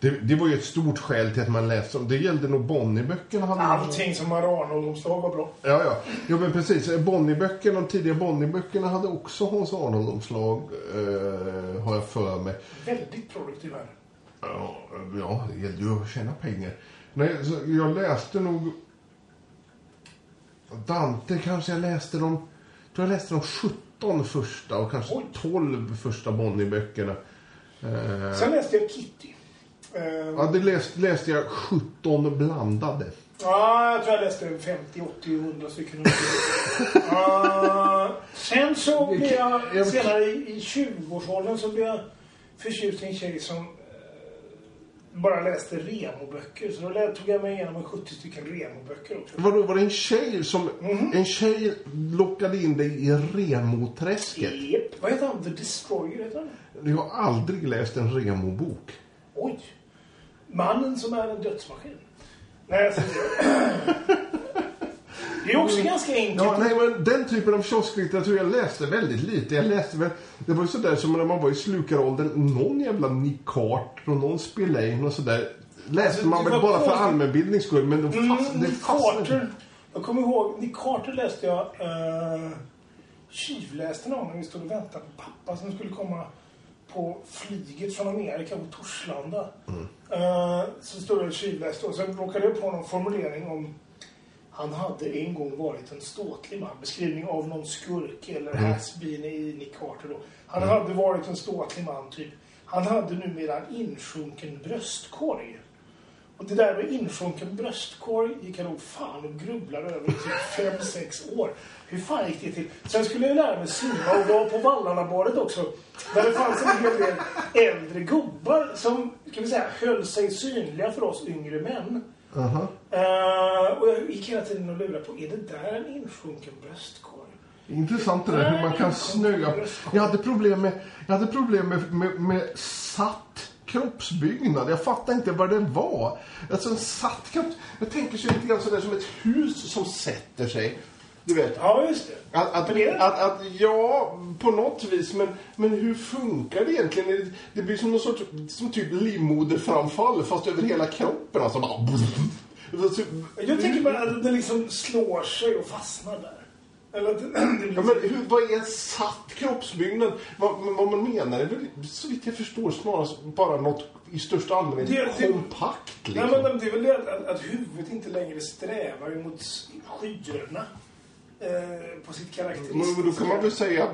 Det, det var ju ett stort skäl till att man läste dem. Det gällde nog Bonnierböckerna. hade- Allting som har Arnold-omslag var bra. Ja, ja. Jo, men precis. Bonnierböckerna, de tidiga Bonnierböckerna hade också Hans Arnold-omslag, eh, har jag för mig. Väldigt produktiv här. Ja, ja, det gällde ju att tjäna pengar. Nej, så jag läste nog... Dante kanske jag läste de... Tror jag läste de 17 första och kanske Oj. 12 första Bonnierböckerna. Eh, Sen läste jag Kitty. Eh, Ja, det läste, läste jag 17 blandade. Ja, jag tror jag läste 50, 80, 100 stycken. uh, sen så blev jag, senare i, i 20-årsåldern så blev jag förtjust i en tjej som bara läste Remo-böcker. Så då tog jag mig igenom en 70 stycken Remo-böcker också. Vadå, var det en tjej som... En tjej lockade in dig i Remo-träsket? Jep. Vad heter han? The Destroyer heter han? Jag har aldrig läst en Remo-bok. Oj. Mannen som är en dödsmaskin. Nej, säger Det är också ganska enkelt. Ja, nej, men den typen av kiosklitteratur jag läste väldigt lite. Jag läste väl, det var ju sådär som när man var i slukaråldern, någon jävla Nick Carter och någon Spillane och sådär. Läste Alltså, man det väl bara för allmänbildnings skull, men de Mm, fast, det Nick fastnade. Jag kommer ihåg, Nick Carter läste jag uh, tjuvläste någon när vi stod och väntade på pappa som skulle komma på flyget från Amerika på Torslanda. Eh, så stod jag och tjuvläste och sen råkade jag på någon formulering om han hade en gång varit en ståtlig man. Beskrivning av någon skurk eller Mm. has-been i Nick Carter då. Han hade varit en ståtlig man typ. Han hade numera en insjunken bröstkorg. Och det där med insjunken bröstkorg gick jag nog fan och grubblade över i typ fem, sex år. Hur fan gick det till? Sen skulle jag lära mig simma och var på Vallarna-badet också. Där det fanns en hel del äldre gubbar som, ska vi säga, höll sig synliga för oss yngre män. Aha. Eh, och jag gick hela tiden och lurade på, är det där en insjunken bröstkorg? Intressant det där hur man kan snöa. Jag hade problem med, jag hade problem med, med, med satt kroppsbyggnad. Jag fattar inte vad det var. Alltså en satt kropp... Jag tänker så lite grann sådär som ett hus som sätter sig. Du vet. Ja, just det. Att, att, det- att, att, ja, på något vis. Men, men hur funkar det egentligen? Det, blir som någon sorts, som typ livmoderframfall fast över hela kroppen. Alltså bara... Jag tänker bara att den liksom slår sig och fastnar där. Eller att Ja, men hur, vad är en satt kroppsbyggnad? Vad, vad man menar är väl, så vitt jag förstår, snarast bara något i största allmänhet Det- det- kompakt. Nej, Liksom. men det är väl det att, att, att huvudet inte längre strävar mot skyarna eh, på sitt karaktäristiska... men då kan man väl säga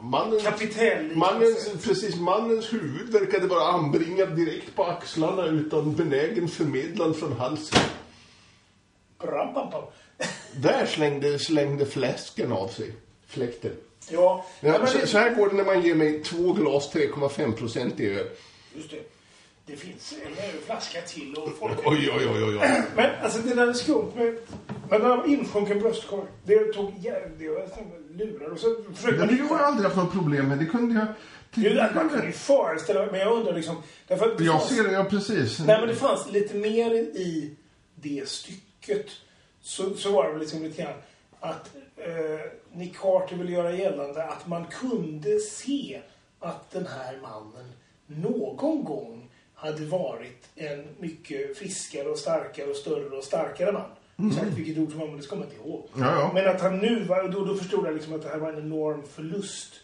Mannens, Kapitell. mannens, precis, mannens huvud verkade vara anbringat direkt på axlarna utan benägen förmedlan från halsen. Bram, bam, bam. Där slängde, slängde fläsken av sig. Fläkten. Ja, Ja, så, det, så här går det när man ger mig två glas 3,5 procent i öl. just det. Det finns en flaska till och folk... Oj, oj, oj, oj, oj. Men alltså det där är skumt med... Men den här insjunken bröstkorg, det tog jävligt... Det var lurar och så försökte Men det har jag aldrig haft något problem med. Det kunde jag Det är där man kan ju föreställa mig, men jag undrar liksom... Därför att det Jag fanns- ser det, ja precis. Nej, men det fanns lite mer i det stycket. Så, så var det väl liksom lite grann att eh, Nick Carter ville göra gällande att man kunde se att den här mannen någon gång hade varit en mycket friskare och starkare och större och starkare man. Exakt vilket ord som användes kommer jag inte ihåg. Ja, ja. Men att han nu var, då, då förstod jag liksom att det här var en enorm förlust.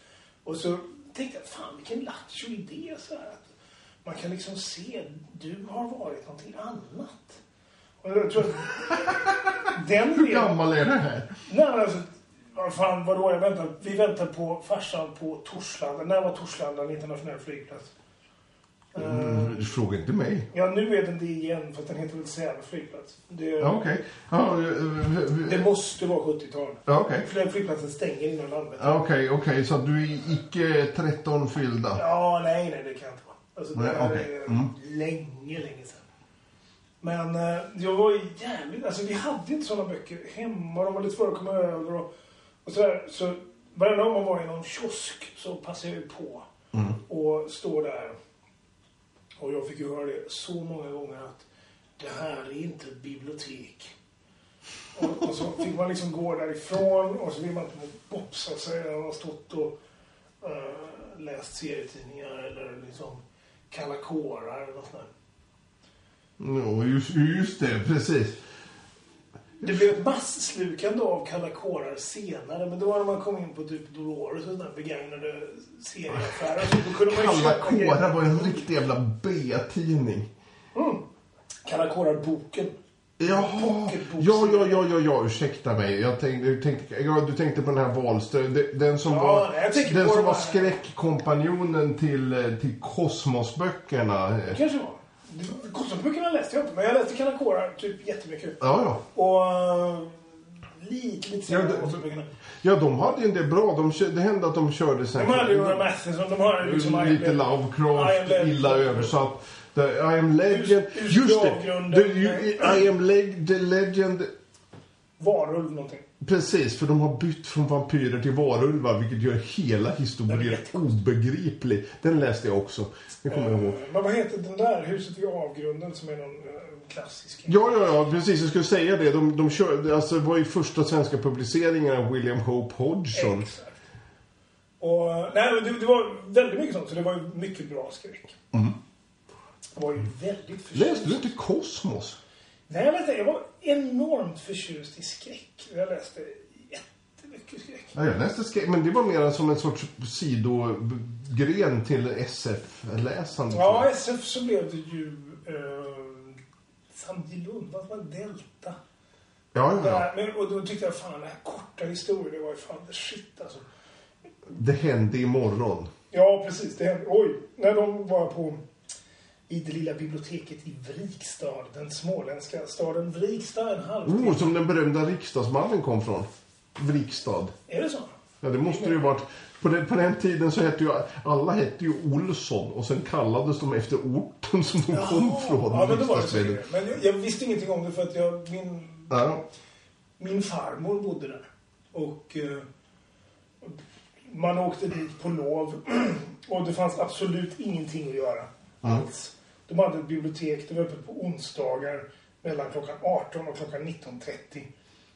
Och så tänkte jag, fan vilken lattjo idé så här. Att man kan liksom se, du har varit någonting annat. Och jag tror att den Hur gammal är det här? Nej, men alltså, vad fan, vadå? Jag väntar, vi väntar på farsan på Torslanda. När var Torslanda en internationell flygplats? Mm, Fråga inte mig. ja, nu är den det igen, för den heter väl Säve flygplats. Det, Ja, okej. Ja, eh, eh, det måste vara 70-tal. Ja, okej. Fler flygplatser stänger innan Landvetter. Ja, Okej, okej. Så att du är icke 13 fyllda? Ja, nej, nej, det kan inte vara. Alltså, det Nej, okej. är Mm. länge, länge sedan. Men eh, jag var jävligt... Alltså vi hade inte sådana böcker hemma. De var lite svåra att komma över och, och sådär. Så varje gång man var i någon kiosk så passade jag på Mm. och stå där. Och jag fick ju höra det så många gånger att det här är inte ett bibliotek. Och, och så fick man liksom gå därifrån och så vill man inte bopsa sig när man har stått och uh, läst serietidningar eller liksom Kalla kårar eller något sånt där. Ja, just, just det, precis. Det blev ett masslukande av Kalla kårar senare, men då var när man kom in på typ Dolores och där begagnade serieaffärer. Så då kunde man Kalla kårar var en riktig jävla B-tidning. Kalla kårar-boken. Jaha, ja, ja, ja, ja, ja, ursäkta mig. Jag tänkte, jag tänkte, ja, du tänkte på den här Wahlström, den- den som Ja, var, den som var skräckkompanjonen till, eh, till Kosmosböckerna. Kanske var. Kosmosböckerna läste jag inte, men jag läste Kalla kårar typ jättemycket. Ja, ja. Och uh, lite, lite Ja, senare det- Kosmosböckerna. Ja, de hade ju en del bra. De, det hände att de körde sen. De hade ju några Matheson, de har liksom... Lite Lovecraft, illa översatt. The, I am legend. Ur- ur Just det. The, you, I am leg, the legend. Varulv någonting. Precis, för de har bytt från vampyrer till varulvar vilket gör hela historien obegriplig. Den läste jag också. Det kommer jag ihåg. Eh, Men vad heter den där? Huset vid avgrunden som är någon eh, klassisk... Ja, ja, ja, precis. Jag skulle säga det. De, de kör, alltså, det var ju första svenska publiceringen av William Hope Hodgson. Exakt. Och, nej, men det, det var väldigt mycket sånt, så det var ju mycket bra skräck. Jag var ju väldigt förtjust. Mm. Läste du inte Kosmos? Nej, jag vet inte. Jag var enormt förtjust i skräck. Jag läste jättemycket skräck. Ja, jag läste skräck, men det var mer som en sorts sidogren till SF-läsande. Ja, SF så blev det ju eh, Sandilund, vad var? Delta. ja, ja, ja. Där, men, och då tyckte jag fan, den här korta historien, det var ju fan the shit alltså. Det hände imorgon. Ja, precis. Det hände. Oj, när de var på i det lilla biblioteket i Vrigstad, den småländska staden Vrigstad, en halvtimme. Oh, som den berömda riksdagsmannen kom från. Vrikstad. Är det så? Ja, det måste det ju varit. På den, på den tiden så hette ju alla hette ju Olsson och sen kallades de efter orten som de kom från. Ja, men det var det. Men jag, jag visste ingenting om det för att jag, min, Ja. min farmor bodde där. Och eh, man åkte dit på lov och det fanns absolut ingenting att göra. Alls. De hade ett bibliotek, det var öppet på onsdagar mellan klockan 18 och klockan 19.30.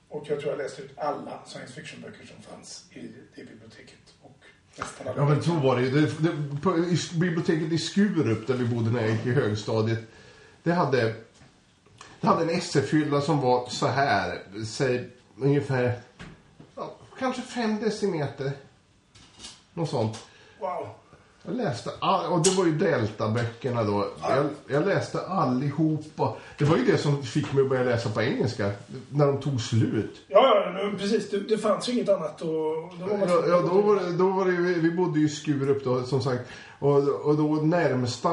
Och jag tror jag läste ut alla science fiction-böcker som fanns i det biblioteket. Och. Ja, men så var det ju. Det, det, på, i biblioteket i Skurup, där vi bodde när jag gick i högstadiet, det hade, det hade en SF-hylla som var så här, säg ungefär, ja, kanske fem decimeter. Något sånt. Wow. Jag läste, all, och det var ju Delta-böckerna då. Jag, jag läste allihopa. Det var ju det som fick mig att börja läsa på engelska, när de tog slut. Ja, ja, precis. Det, det fanns ju inget annat. Och, då var Ja, ja då var det, då var det vi bodde ju i Skurup då, som sagt. Och, och då närmsta,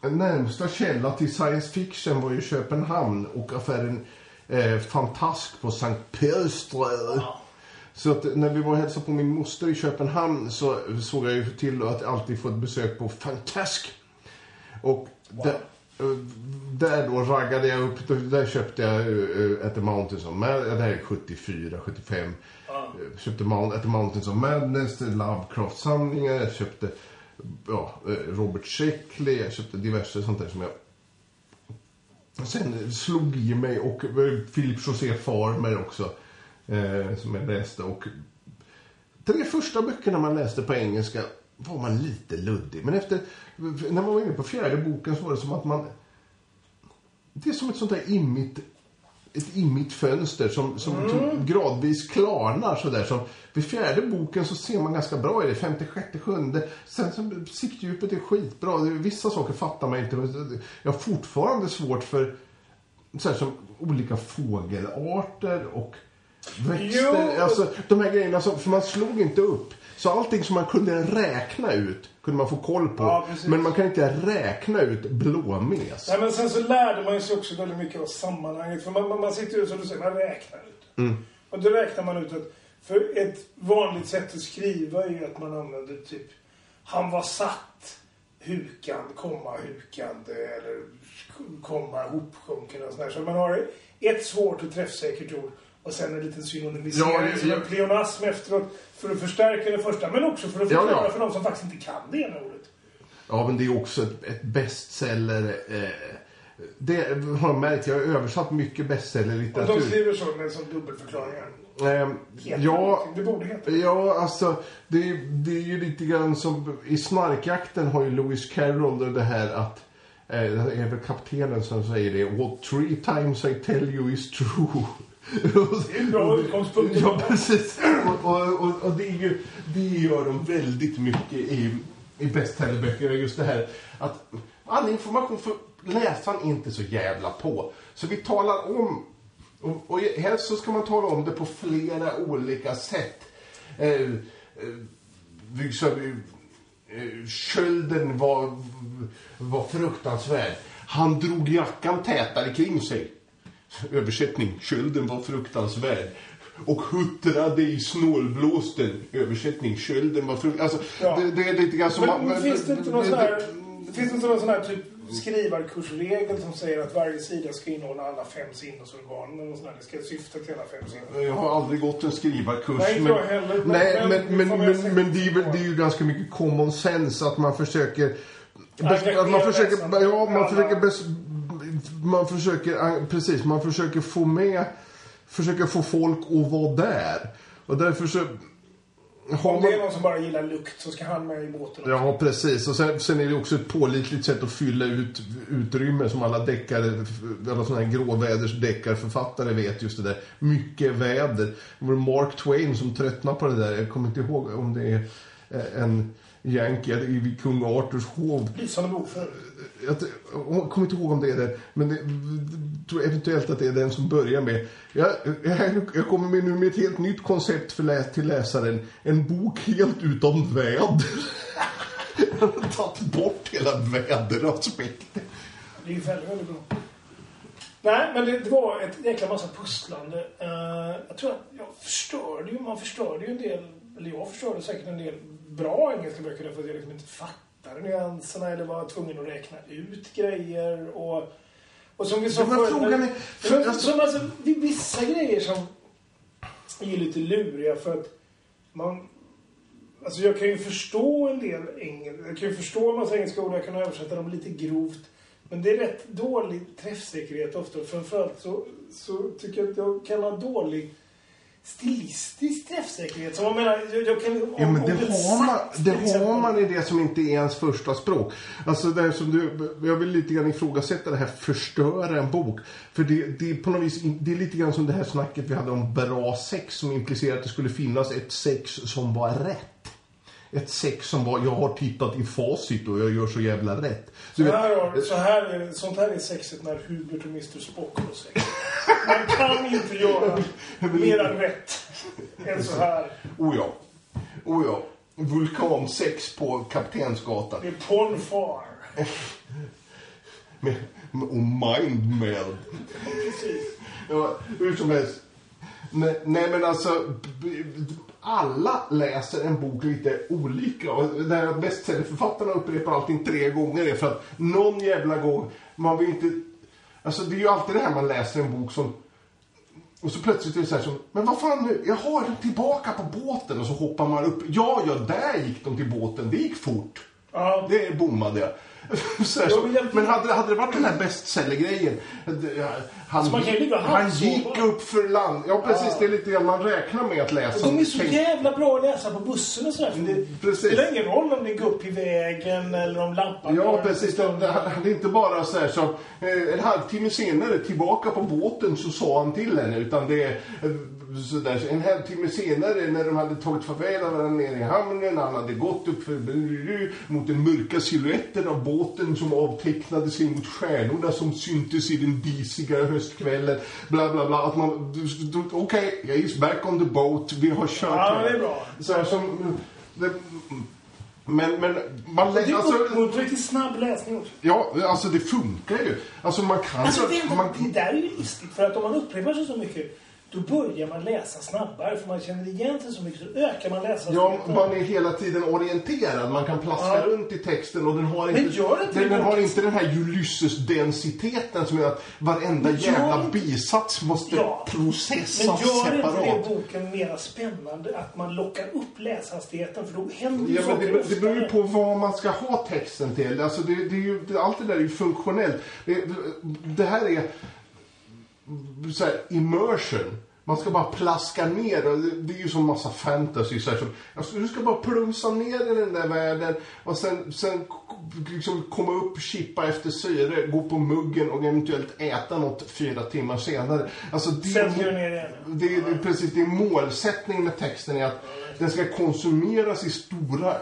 närmsta källa till science fiction var ju Köpenhamn och affären eh, Fantask på Sankt Persträde. Så att när vi var och hälsade på min moster i Köpenhamn så såg jag ju till att alltid få ett besök på Fantask. Och där, eh, där då raggade jag upp, där köpte jag uh, At the Mountains of Madness, det här är 74, 75. Jag köpte At the Mountains of Madness, Lovecraft-samlingar, jag köpte ja, eh, Robert Sheckley, jag köpte diverse sånt där som jag sen slog i mig och eh, Philip José Farmer också eh, som jag läste och tre första böckerna man läste på engelska var man lite luddig. Men efter, när man var inne på fjärde boken så var det som att man... Det är som ett sånt där immigt, ett immigt fönster som, som, som gradvis klarnar sådär. Som, vid fjärde boken så ser man ganska bra i det, femte, sjätte, sjunde. Sen så siktdjupet är skitbra. Vissa saker fattar man inte. Jag har fortfarande svårt för så här, som olika fågelarter och växter. Jo. Alltså de här grejerna, som, för man slog inte upp. Så allting som man kunde räkna ut kunde man få koll på. Ja, men man kan inte räkna ut blåmes. Nej, men sen så lärde man sig också väldigt mycket av sammanhanget. För man, man, man sitter ju som du säger, man räknar ut. Och då räknar man ut att för ett vanligt sätt att skriva är ju att man använder typ han var satt hukand, komma hukande eller komma hopsjunken och sådär. Så man har ett svårt och träffsäkert ord och sen en liten synonymisering Ja, ja, som ja. en pleonasm efteråt för att förstärka det första men också för att Ja, förklara ja. för de som faktiskt inte kan det ena ordet. Ja, men det är också ett, ett bestseller. Eh, det har jag märkt. Jag har översatt mycket Och de bestsellerlitteratur. skriver så med som dubbelförklaringar. Eh, Heter ja. Det borde heta. ja, alltså det, det är ju lite grann som i Snarkjakten har ju Lewis Carroll det här att eh, det är väl kaptenen som säger det. What three times I tell you is true. Det är en bra utgångspunkt. Ja, precis. Och, och, och, och det, är ju, det gör de väldigt mycket i, i bestsellerböckerna. Just det här att all information för läsaren är inte så jävla på. Så vi talar om, och, och helst så ska man tala om det på flera olika sätt. Eh, eh, vi, så, eh, kölden var, var fruktansvärd. Han drog jackan tätare kring sig. Översättning. Kölden var fruktansvärd. Och huttrade i snålblåsten. Översättning. Kölden var fruktansvärd. Alltså, Ja. det, det är lite grann som... Men, man- finns det inte någon det- sån det- här, finns det inte någon sån här typ skrivarkursregel som säger att varje sida ska innehålla alla fem sinnesorgan? Eller något sånt där. Det ska syfta till alla fem sinnesorgan. Jag har aldrig gått en skrivarkurs. Nej, inte men, jag heller, nej, men- men, men, men, det, är väl, det är ju ganska mycket common sense att man försöker... Att man försöker, ja, man försöker, man försöker, precis, man försöker få med, försöker få folk att vara där. Och därför så har Om det är någon som bara gillar lukt så ska han med i båten. också. Ja, precis. Och sen, sen är det också ett pålitligt sätt att fylla ut utrymme som alla deckare, alla sådana här gråvädersdeckarförfattare vet just det där. Mycket väder. Det var Mark Twain som tröttnade på det där. Jag kommer inte ihåg om det är eh, en yankee vid kung Arthurs hov. Lysande bok för Jag, kommer inte ihåg om det är det, men det, tror eventuellt att det är den som börjar med. Jag, jag, jag kommer med nu med ett helt nytt koncept för lä, till läsaren. En bok helt utan väder. Jag har tagit bort hela väderaspekten. Det är ju väldigt, väldigt bra. Nej, men det, det var ett jäkla massa pusslande. Eh, jag tror att jag förstörde ju, man förstörde ju en del, eller jag förstörde säkert en del bra engelska böcker därför att jag liksom inte fattade nyanserna eller var tvungen att räkna ut grejer och, och som vi sa förut, frågan är- för- men, alltså- som alltså, det är vissa grejer som är lite luriga för att man Alltså jag kan ju förstå en del engelska. Jag kan ju förstå en massa engelska ord jag kan översätta dem lite grovt. Men det är rätt dålig träffsäkerhet ofta. Framförallt så, så tycker jag att jag kan ha dålig stilistisk träffsäkerhet. Så jag menar, jag, jag kan... Ja, men det, har man, det har man i det som inte är ens första språk. Alltså det som du, jag vill lite grann ifrågasätta det här förstöra en bok. För det, det är på något vis, det är lite grann som det här snacket vi hade om bra sex som implicerar att det skulle finnas ett sex som var rätt. Ett sex som var, jag har tittat i facit och jag gör så jävla rätt. Så vet, här, har- så här är sånt här är sexigt när Hubert och Mr Spock har sex. Man kan inte göra mera rätt än så här. oh ja, oh ja. Vulkansex på Kaptensgatan. Det är pornfar. Med, och mindmeld. Precis. Ja, hur som helst. Nej, nej men alltså, alla läser en bok lite olika. Och att bestsellerförfattarna upprepar allting tre gånger är för att någon jävla gång, man vill inte... Alltså det är ju alltid det här man läser en bok som... Och så plötsligt är det så här som, men vad fan nu, jag har tillbaka på båten och så hoppar man upp. Ja, ja, där gick de till båten, det gick fort. Ja. Det bommade jag. Här, så, men hade, hade det varit den här. Han, ligga och han halvsova. gick upp för land. Ja, precis. Det är lite grann man räknar med att läsa. Och de är så jävla bra att läsa på bussen och sådär. Det Precis. spelar ingen roll om det går upp i vägen eller om lampan Ja, precis. Det, det, det är inte bara så här så eh, en halvtimme senare tillbaka på båten så sa han till henne utan det är eh, så där, en halvtimme senare när de hade tagit farväl av varandra nere i hamnen han hade gått upp för, mot den mörka siluetten av båten som avtecknade sig mot stjärnorna som syntes i den disiga höstkvällen bla bla bla att man okej, okay, is back on the boat vi har kört Ja, det är bra. så här som det, men, men man Det lä- är alltså, uppmuntrar till snabb läsning också. Ja, alltså det funkar ju. Alltså man kan... Alltså det, man, det där är ju listigt. För att om man upprepar sig så mycket då börjar man läsa snabbare. För man känner igen sig så mycket så ökar man ja, läshastigheten. man är hela tiden orienterad. Man kan plaska Ja. runt i texten och den har Men inte, inte den, den har inte den här Ulysses-densiteten som gör att varenda Men jävla inte- bisats måste Ja. Men processas gör inte det separat. boken mera spännande att man lockar upp läshastigheten? För då händer ju Ja, men saker det, det beror ju på vad man ska ha texten till. Alltså det, det är ju, allt det där är ju funktionellt. Det, det här är så här, immersion. Man ska bara plaska ner. Det, det är ju som massa fantasy. Så här, som, alltså, du ska bara plumsa ner i den där världen och sen, sen liksom komma upp, chippa efter syre, gå på muggen och eventuellt äta något fyra timmar senare. Alltså, det, Sen ner igen. det, det, är precis, det är målsättningen med texten är att den ska konsumeras i stora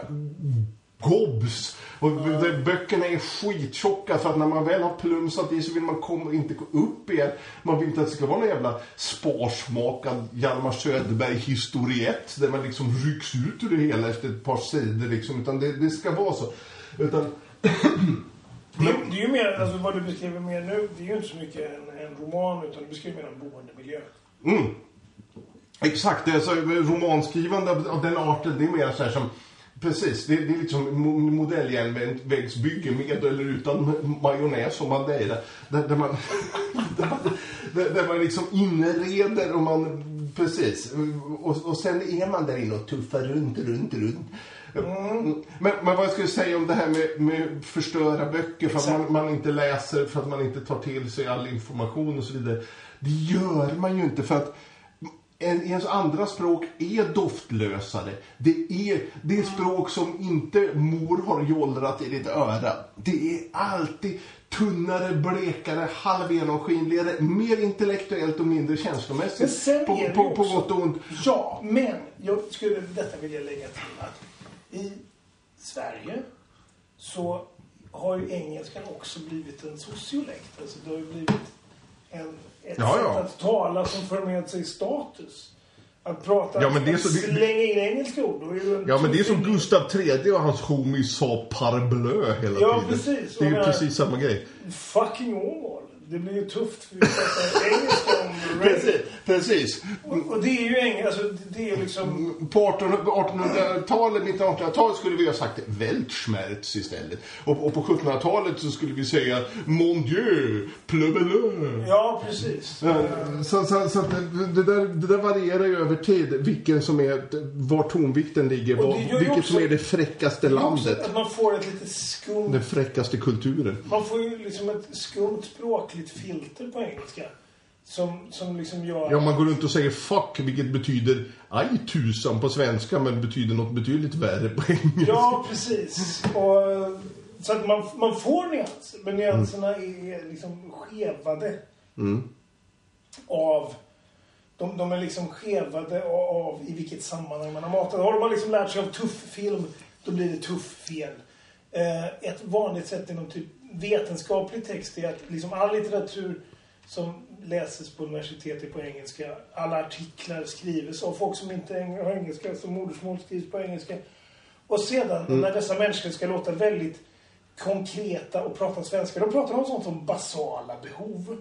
gobs. Och de, böckerna är skittjocka för att när man väl har plumsat i så vill man komma, inte gå upp igen. Man vill inte att det ska vara någon jävla sparsmakad Hjalmar Söderberg historiett där man liksom rycks ut ur det hela efter ett par sidor liksom. Utan det, det ska vara så. Utan, Det är, det är ju mer, alltså vad du beskriver mer nu, det är ju inte så mycket en, en roman utan du beskriver mer en boendemiljö. Mm. Exakt, det är så, romanskrivande av den arten, det är mer så här som Precis, det, det är liksom mo- modelljärnvägsbygge med eller utan majonnäs och madeira. Där, där, man, där, man, där, man liksom inreder och man, precis. Och, och sen är man där inne och tuffar runt, runt, runt. Men, men vad jag skulle säga om det här med, med förstöra böcker för att man, man inte läser, för att man inte tar till sig all information och så vidare. Det gör man ju inte för att ens andra språk är doftlösare. Det är, det är språk som inte mor har jollrat i ditt öra. Det är alltid tunnare, blekare, halvgenomskinligare, mer intellektuellt och mindre känslomässigt. På, på, på gott och ont. Ja, men jag skulle detta vilja lägga till att i Sverige så har ju engelskan också blivit en sociolekt. Alltså det har ju blivit en, ett Ja, ja. sätt att tala som för med sig status. Att prata, Ja, men det är så- det- slänga in engelska ord. en Ja, men det är som Gustav III och hans homies sa parbleu hela Ja, tiden. precis. Det är ju precis samma grej. Fucking Åmål. Det blir ju tufft för vi pratar engelska om rave. Precis. Precis. Och, och det är ju engelska, alltså det är liksom... På 1800-talet, 1900-talet skulle vi ha sagt Weltschmerz istället. Och, och på 1700-talet så skulle vi säga Mon Dieu, pleuveleux. Ja, precis. Ja, Så, så, så att det, där, det där varierar ju över tid, vilken som är, var tonvikten ligger, var, vilket också- som är det fräckaste Det landet, Att man får ett lite skumt... den fräckaste kulturen. Man får ju liksom ett skumt språkligt filter på engelska. Som, som liksom gör... Ja, man går runt och säger fuck, vilket betyder aj tusan på svenska, men betyder något betydligt värre på engelska. Ja, precis. Och, så att man, man får nyanser. Men nyanserna är liksom skevade av... De, de är liksom skevade av, av i vilket sammanhang man har matat. Har man liksom lärt sig av tuff film, då blir det tuff fel. Eh, ett vanligt sätt inom typ vetenskaplig text är att liksom all litteratur som läses på universitetet på engelska, alla artiklar skrivs av folk som inte har engelska som modersmål skrivs på engelska. Och sedan när dessa människor ska låta väldigt konkreta och prata svenska, de pratar om sånt som basala behov.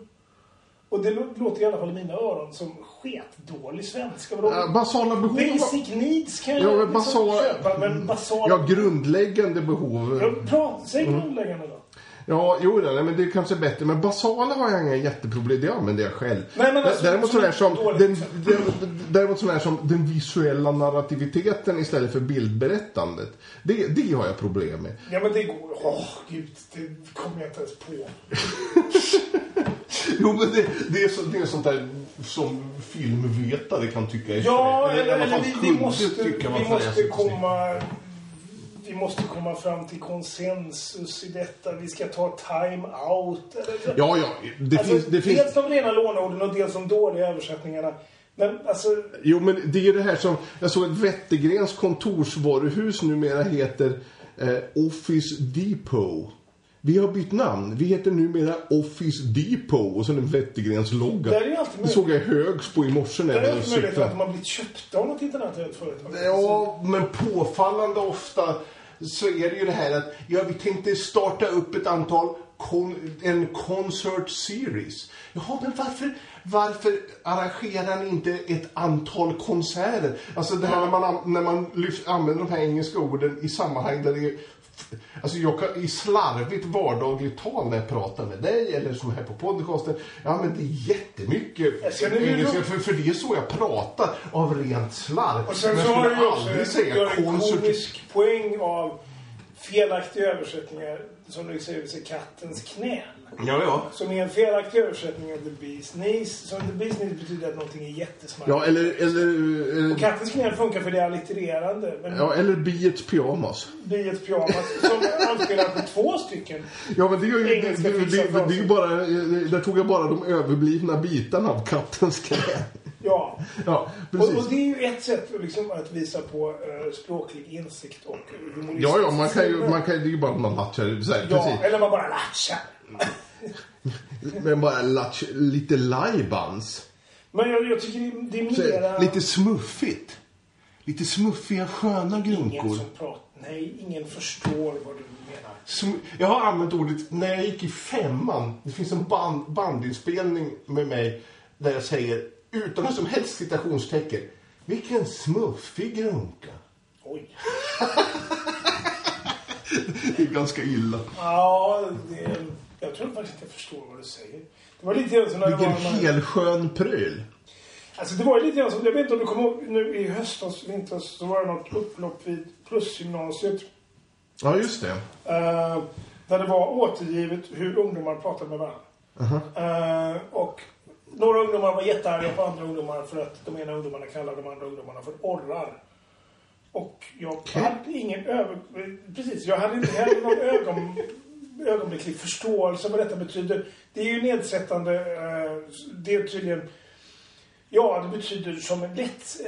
Och det lå- låter i alla fall i mina öron som sketdålig svenska. Vadå? Ja, basala behov. Basic needs kan Ja, jag men liksom basala- köpa, men basala... Ja, grundläggande behov. Pratar, säg Mm. grundläggande då. Ja, jo, nej, men det är kanske bättre. Men basala har jag inga jätteproblem Det använder jag själv. Nej, men alltså, däremot sådär som, dåligt den, exempel. den, däremot sådär som den visuella narrativiteten istället för bildberättandet. Det, det har jag problem med. Ja, men det går... Åh, gud. Det kommer jag inte ens på. Jo, men det, det, är, så, det är sånt där som filmvetare kan tycka är Ja, eller, eller fall vi, vi måste, vi måste komma... Vi måste komma fram till konsensus i detta. Vi ska ta time out. Eller, Ja, ja. Det alltså, finns... Det finns Dels de rena låneorden och dels de dåliga översättningarna. Men alltså... Jo, men det är ju det här som... Jag såg att Wettergrens kontorsvaruhus numera heter eh, Office Depot. Vi har bytt namn. Vi heter numera Office Depot och så en Wettergrens logga. Det är ju alltid Det såg jag i Högsbo i morse när Det jag är var inte möjligt att de har blivit köpta av något internationellt företag. Ja, men påfallande ofta så är det ju det här att ja, vi tänkte starta upp ett antal kon, en concert series. Jaha, men varför, varför arrangerar ni inte ett antal konserter? Alltså det här när man, an- när man lyft, använder de här engelska orden i sammanhang där det är Alltså jag kan, i slarvigt vardagligt tal när jag pratar med dig eller som här på podcasten. Ja men det är jättemycket engelska för, för det är så jag pratar av rent slarv. Och sen så har du ju också en, en komisk poäng av felaktiga översättningar. Som du säger, så kattens knän. Ja, ja. Som är en felaktig översättning av the bee's knees. Som the bee's knees betyder att någonting är jättesmart. Ja, eller, eller, Och eller, kattens knän funkar för det är allittererande. Men ja, eller biets pyjamas. biets pyjamas som anspelar på två stycken. Ja, men det är ju, det, det, det, det är bara, där tog jag bara de överblivna bitarna av kattens knä. Ja. Ja, Och, precis. och det är ju ett sätt liksom, att visa på uh, språklig insikt och humoristisk Ja, ja, man kan ju, man kan, det är ju bara att man latchar, så här, Ja, precis. eller man bara latchar. Men bara latch, lite lajbans. Men jag, jag tycker det- är Så mera... Lite smuffigt. Lite smuffiga, sköna Ingen grunkor. som pratar. Nej, ingen förstår vad du menar. Sm- Jag har använt ordet när jag gick i femman. Det finns en band, bandinspelning med mig där jag säger utan något som helst citationstecken. Vilken smuffig grunka. Oj. Det är ganska illa. Ja, det, jag tror faktiskt inte jag förstår vad du säger. Det var lite som när det var... Vilken helskön pryl. Alltså det var lite grann som, jag vet inte om du kommer ihåg nu i höstas, vintras, så var det något upplopp vid Plusgymnasiet. Ja, just det. Eh, där det var återgivet hur ungdomar pratade med varandra. Eh, och några ungdomar var jättearga på andra ungdomar för att de ena ungdomarna kallade de andra ungdomarna för orrar. Och jag hade ingen över... Precis, jag hade inte heller någon ögon, ögonblicklig förståelse vad detta betyder. Det är ju nedsättande. eh, det är tydligen... Ja, det betyder som en lätt...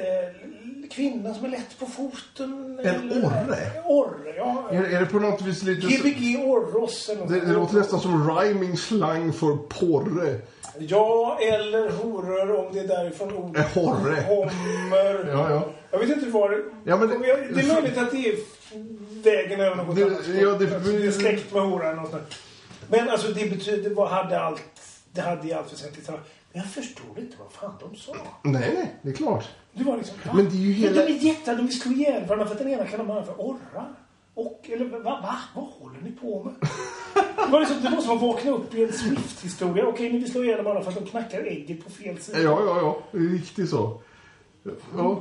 Kvinna som är lätt på foten. En eller- orre? Orre, ja. Är, är det på något vis lite... Gbg Orros eller något Det, det låter nästan som rhyming slang för porre. Ja, eller horor om det är därifrån ordet Eh, horre. kommer. Ja, ja. Jag vet inte var det... Ja, men det- det, är möjligt att det är vägen över något Det- annat ja, det- alltså, det är släkt med hora eller något sånt. Men alltså det betyder, vad hade allt det hade i allt väsentligt Men jag förstod inte vad fan de sa. Nej, nej, det är klart. Det var liksom... Men det är ju hela- De är jättar, de vill slå ihjäl varandra för att den ena kallar andra för orrar. Och, eller va, va? Vad håller ni på med? Det var liksom, det som att vakna upp i en Swift-historia. Okej, ni vill slå ihjäl varandra för att de knackar ägget på fel sida. Ja, ja, ja. Det är riktigt så. Ja.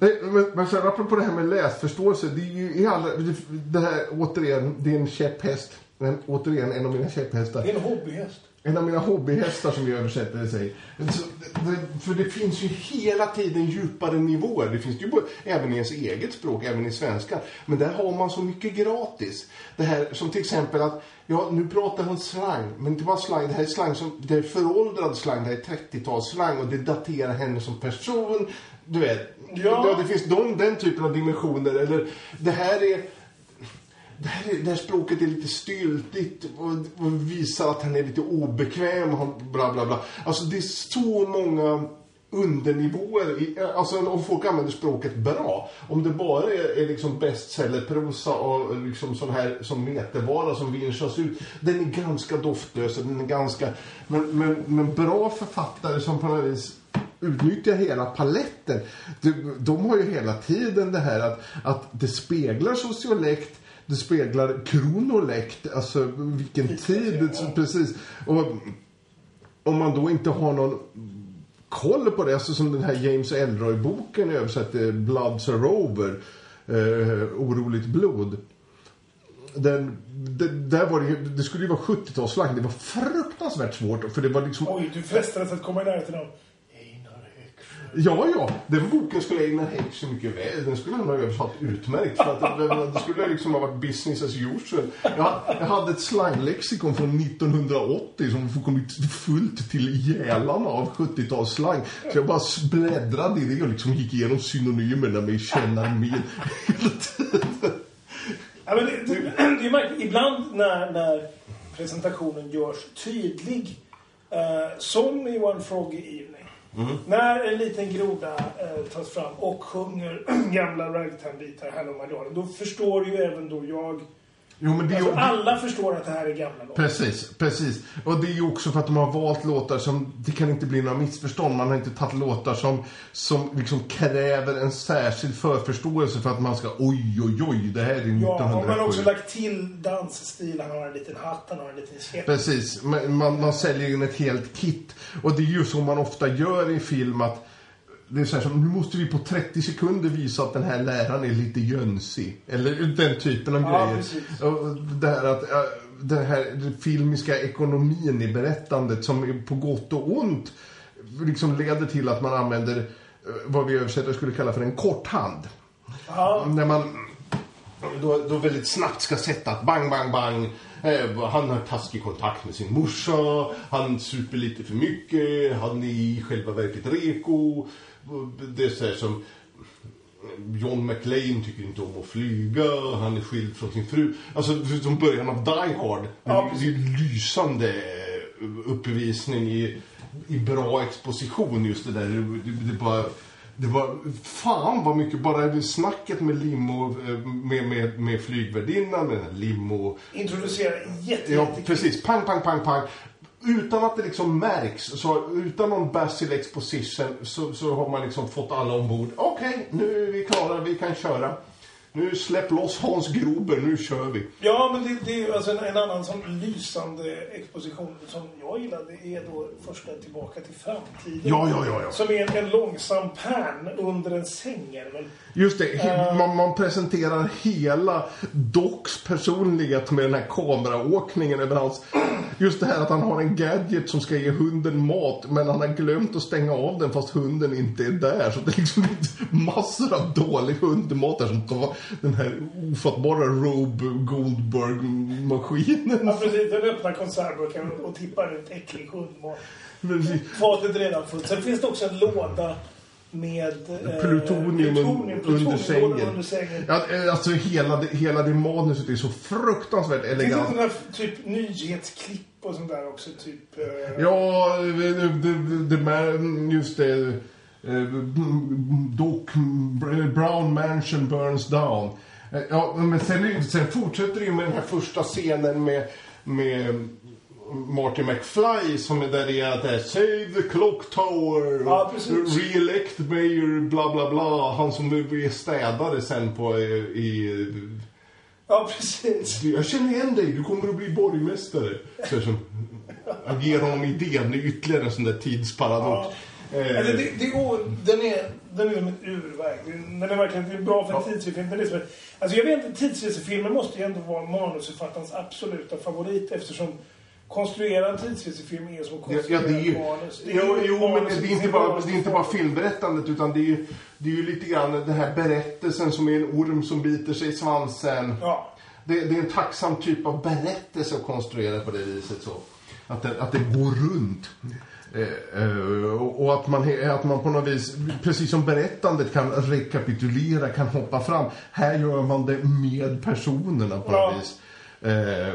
Nej, men, men sen apropå det här med läsförståelse. Det är ju i alla... Det, det här, återigen, det är en käpphäst. Men, återigen, en av mina käpphästar. Det är en hobbyhäst. En av mina hobbyhästar som vi översätter det, för det finns ju hela tiden djupare nivåer. Det finns ju även i ens eget språk, även i svenska. Men där har man så mycket gratis. Det här som till exempel att, ja nu pratar hon slang. Men inte bara slang, det här är slang som, det är föråldrad slang, det är 30-talsslang och det daterar henne som person. Du vet, Ja. det finns de, den typen av dimensioner. Eller det här är det här, det här språket är lite styltigt och, och visar att han är lite obekväm och bla bla bla. Alltså det är så många undernivåer. I, alltså om folk använder språket bra. Om det bara är, är liksom bestsellerprosa och liksom sån här som metervara som vinschas ut. Den är ganska doftlös och den är ganska... Men, men, men bra författare som på något vis utnyttjar hela paletten. De, de har ju hela tiden det här att, att det speglar sociolekt, det speglar kronolekt, alltså vilken tid, ja. precis. Och om man då inte har någon koll på det, alltså som den här James Elroy-boken översatte, Bloods are over, eh, Oroligt blod. Den, det, där var det, ju- det skulle ju vara 70-talsslang, det var fruktansvärt svårt, för det var liksom Oj, du frestades att komma i närheten av. Ja, ja. Den boken skulle Einar så mycket väl. Den skulle han ha översatt utmärkt. För att det, det skulle liksom ha varit business as usual. Jag, jag hade ett slanglexikon från 1980 som kommit fullt till gälarna av 70-talsslang. Så jag bara bläddrade i det och liksom gick igenom synonymerna med kännarmen hela tiden. Ja, men det, det, det är märkligt. Ibland när, när presentationen görs tydlig, eh, som i One i Mm. när en liten groda eh, tas fram och sjunger gamla ragtime-bitar, Hello My Darling, då förstår ju även då jag... Jo, men det Alltså, ju... alla förstår att det här är gamla låtar. Precis, precis. Och det är ju också för att de har valt låtar som, det kan inte bli några missförstånd. Man har inte tagit låtar som, som liksom kräver en särskild förförståelse för att man ska, oj, oj, oj, det här är 1907. Ja, och man har också lagt till dansstil. Han har en liten hatt, han har en liten käpp. Precis, man, man, man säljer in ett helt kit. Och det är ju så man ofta gör i film att det är så här som, nu måste vi på 30 sekunder visa att den här läraren är lite jönsig. Eller den typen av Ja, grejer. precis. Och det här att, den här filmiska ekonomin i berättandet som är på gott och ont liksom leder till att man använder äh, vad vi översättare skulle kalla för en korthand. Ja, När man då, då väldigt snabbt ska sätta att bang, bang, bang. Eh, han har taskig kontakt med sin morsa. Han super lite för mycket. Han är i själva verket reko. Det är så här som John McLean tycker inte om att flyga. Han är skild från sin fru. Alltså som början av Die Hard. Ja, det är ju lysande uppvisning i, i bra exposition just det där. Det, det, det bara... Det var fan vad mycket, bara snacket med limo, eh, med, med, med flygvärdinnan, med den här limo. introducera jätte, Ja, jättekul. precis. Pang, pang, pang, pang. Utan att det liksom märks, så utan någon Basil exposition så, så har man liksom fått alla ombord. Okej, nu är vi klara, vi kan köra. Nu släpp loss Hans Grober, nu kör vi. Ja, men det, det är alltså en, en annan sån lysande exposition som jag gillar. Det är då första Tillbaka till framtiden. Ja, ja, ja, ja. Som är en, en långsam pan under en sängärvel. Just det, he- man, man presenterar hela Docs personlighet med den här kameraåkningen över hans... Just det här att han har en gadget som ska ge hunden mat men han har glömt att stänga av den fast hunden inte är där. Så det är liksom massor av dålig hundmat där som den här ofattbara Robe Goldberg-maskinen. Ja, precis. Den öppnar konservburken och, tippar ut äcklig hundmat. Fatet redan fullt. Sen finns det också en låda med eh, Plutonium, plutonium, under plutonium sängen. under sängen. Ja, eh, alltså hela det, hela det manuset är så fruktansvärt Finns det elegant. här typ nyhetsklipp och sånt där också? Typ... Eh, Ja, det, det, det, det, just det. Eh, Doc Brown Mansion burns down. Eh, Ja, men sen, sen fortsätter det ju med den här första scenen med, med Marty McFly som är där det är att det är Save the clock tower. Ja. Re-elect mayor bla bla bla. Han som är städare sen på i, i Ja, precis. jag känner igen dig, du kommer att bli borgmästare. Så som, jag ger honom idén, det är ytterligare en sån där tidsparadox. Ja. Eh, Eller det, det den är, den är som ett urverk. Den är verkligen det är bra för en Ja. tidsresefilm. Den är som ett, alltså jag vet inte, tidsresefilmer måste ju ändå vara manusförfattarens absoluta favorit eftersom konstruera en tidsresefilm är som att konstruera ja, det är ju, manus. Det är jo, jo, men manus- det är, inte bara, det är inte bara filmberättandet utan det är ju, det är ju lite grann den här berättelsen som är en orm som biter sig i svansen. Ja. Det, det är en tacksam typ av berättelse att konstruera på det viset så. Att det, att det går runt. Eh, eh, och att man, he- att man på något vis, precis som berättandet kan rekapitulera, kan hoppa fram. Här gör man det med personerna på Ja. något vis. Eh,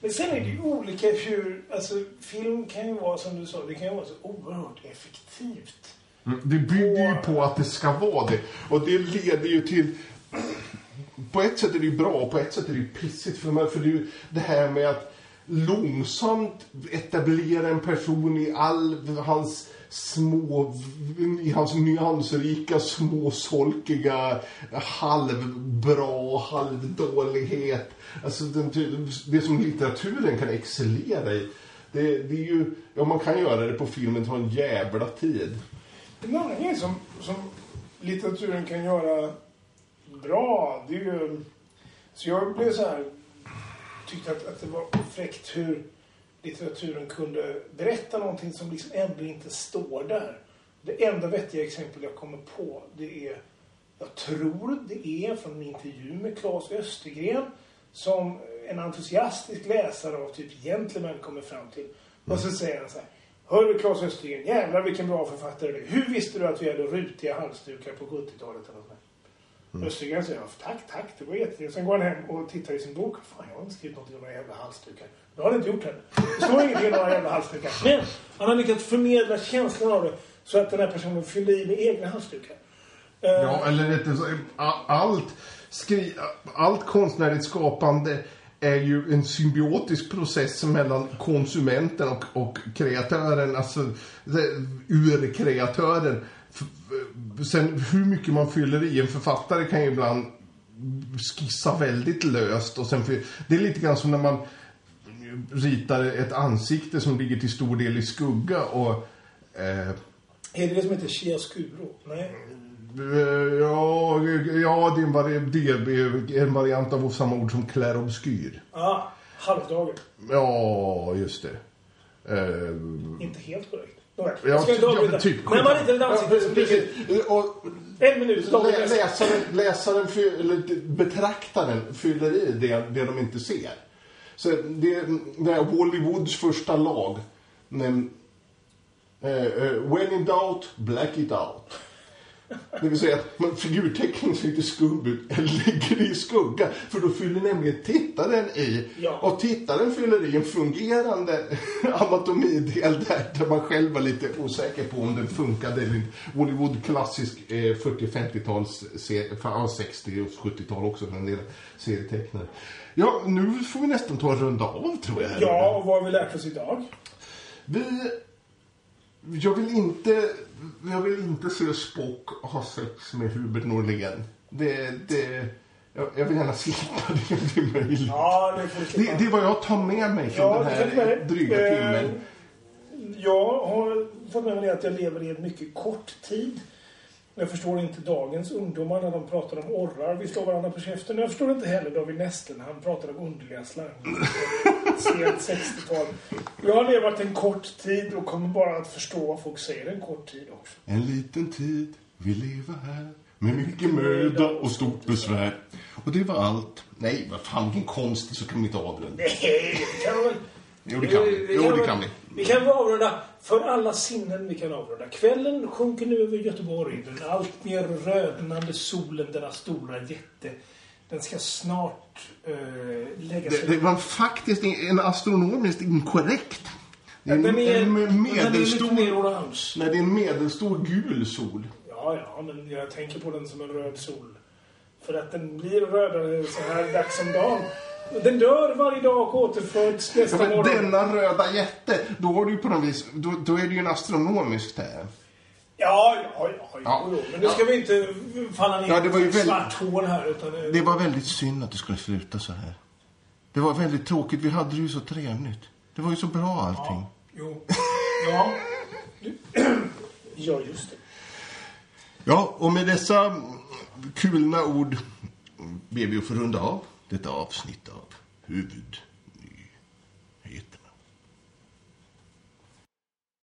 Men sen är det ju olika hur, alltså film kan ju vara som du sa, det kan ju vara så oerhört effektivt. Mm, Det bygger ju på att det ska vara det. Och det leder ju till... På ett sätt är det ju bra och på ett sätt är det ju pissigt. För, man, för det ju det här med att långsamt etablera en person i all hans små, i hans nyansrika, småsolkiga, halvbra, halvdålighet. Alltså den, det som litteraturen kan excellera i. Det, det är ju, ja man kan göra det på filmen, ta en jävla tid. En annan grej som, som litteraturen kan göra bra, det är ju... Så jag blev så här... Tyckte att, att det var fräckt hur litteraturen kunde berätta någonting som liksom ändå inte står där. Det enda vettiga exempel jag kommer på, det är... Jag tror det är från en intervju med Claes Östergren som en entusiastisk läsare av typ Gentleman kommer fram till. Och så säger han så här. Hör du Claes Östergren, jävlar vilken bra författare du är. Hur visste du att vi hade rutiga halsdukar på 70-talet? Eller något där? Östergren säger tack, tack, det var jättetrevligt. Sen går han hem och tittar i sin bok. Fan, jag har inte skrivit någonting om några jävla halsdukar. Det har han inte gjort heller. Det står ingenting om några jävla halsdukar. Men han har lyckats förmedla känslan av det så att den här personen fyllde i med egna halsdukar. Eh, Ja, eller rättare allt, skri, allt konstnärligt skapande är ju en symbiotisk process mellan konsumenten och, och kreatören, alltså det- ur-kreatören. Sen hur mycket man fyller i, en författare kan ju ibland skissa väldigt löst och sen, det är lite grann som när man ritar ett ansikte som ligger till stor del i skugga och eh, Är det det som heter chiaroscuro? Nej. Eh, Ja, ja det, är en vari, det är en variant av samma ord som klärobskyr. Ah, halvdagen. Ja, just det. Eh, Inte helt korrekt. Nåväl, ja, jag ska inte avbryta. typ. När man ritar ett ansikte som ligger en minut lä- läsaren, läsaren fy, eller betraktaren fyller i det, det de inte ser. Så det, det är Wally Woods första lag. Men, eh, when in doubt, black it out. Det vill säga att man- figurteckningen ser lite skum ut, eller lägger det i skugga. För då fyller nämligen tittaren i. Ja. Och tittaren fyller i en fungerande anatomidel där, där man själv var lite osäker på om den funkade eller inte. Hollywood klassisk eh, 40-50-tals, se- ja, 60 och 70-tal också för en del serietecknare. Ja, nu får vi nästan ta en runda av tror jag. Ja, och vad har vi lärt oss idag? Vi... Jag vill inte... Jag vill inte se Spock ha sex med Hubert Norlén. Det... det jag, jag vill gärna slippa det om det är möjligt. Ja, det Det, det är vad jag tar med mig från Ja, den här dryga Eh, timmen. Jag har fått med mig att jag lever i en mycket kort tid. Jag förstår inte dagens ungdomar när de pratar om orrar. Vi slår varandra på käften. Jag förstår inte heller David Nesten. Han pratar om underliga slangar. Sent 60-tal. Jag har levat en kort tid och kommer bara att förstå vad folk säger en kort tid också. En liten tid, vi lever här med mycket möda och stort besvär. Och det var allt. Nej, vad fan, vilken konst, så kan vi inte avrunda. Nej, det kan väl... Jo, det kan vi. Jo, det kan vi. Vi kan väl avrunda för alla sinnen vi kan avrunda. Kvällen sjunker nu över Göteborg. Den allt mer rödnande solen, denna stora jätte. Den ska snart eh, lägga sig. Det, det var faktiskt en astronomiskt inkorrekt. Det är en, den är, en den är medelstor... lite mer orange. Nej, det är en medelstor gul sol. Ja, ja, men jag tänker på den som en röd sol. För att den blir rödare så här dags om dagen. Den dör varje dag och återföds Ja, nästa men morgon. denna röda jätte, då har du ju på något vis, då, då är det ju en astronomisk term. Ja, ja, ja. Ja. Jo. Men nu ska vi inte falla ner Ja, det var ju väldigt- svart hål här. Utan det... Det var väldigt synd att det skulle sluta så här. Det var väldigt tråkigt, vi hade det ju så trevligt. Det var ju så bra allting. Ja, jo. Ja. ja, just det. Ja, och med dessa kulna ord ber vi att få runda av detta avsnitt av Huvud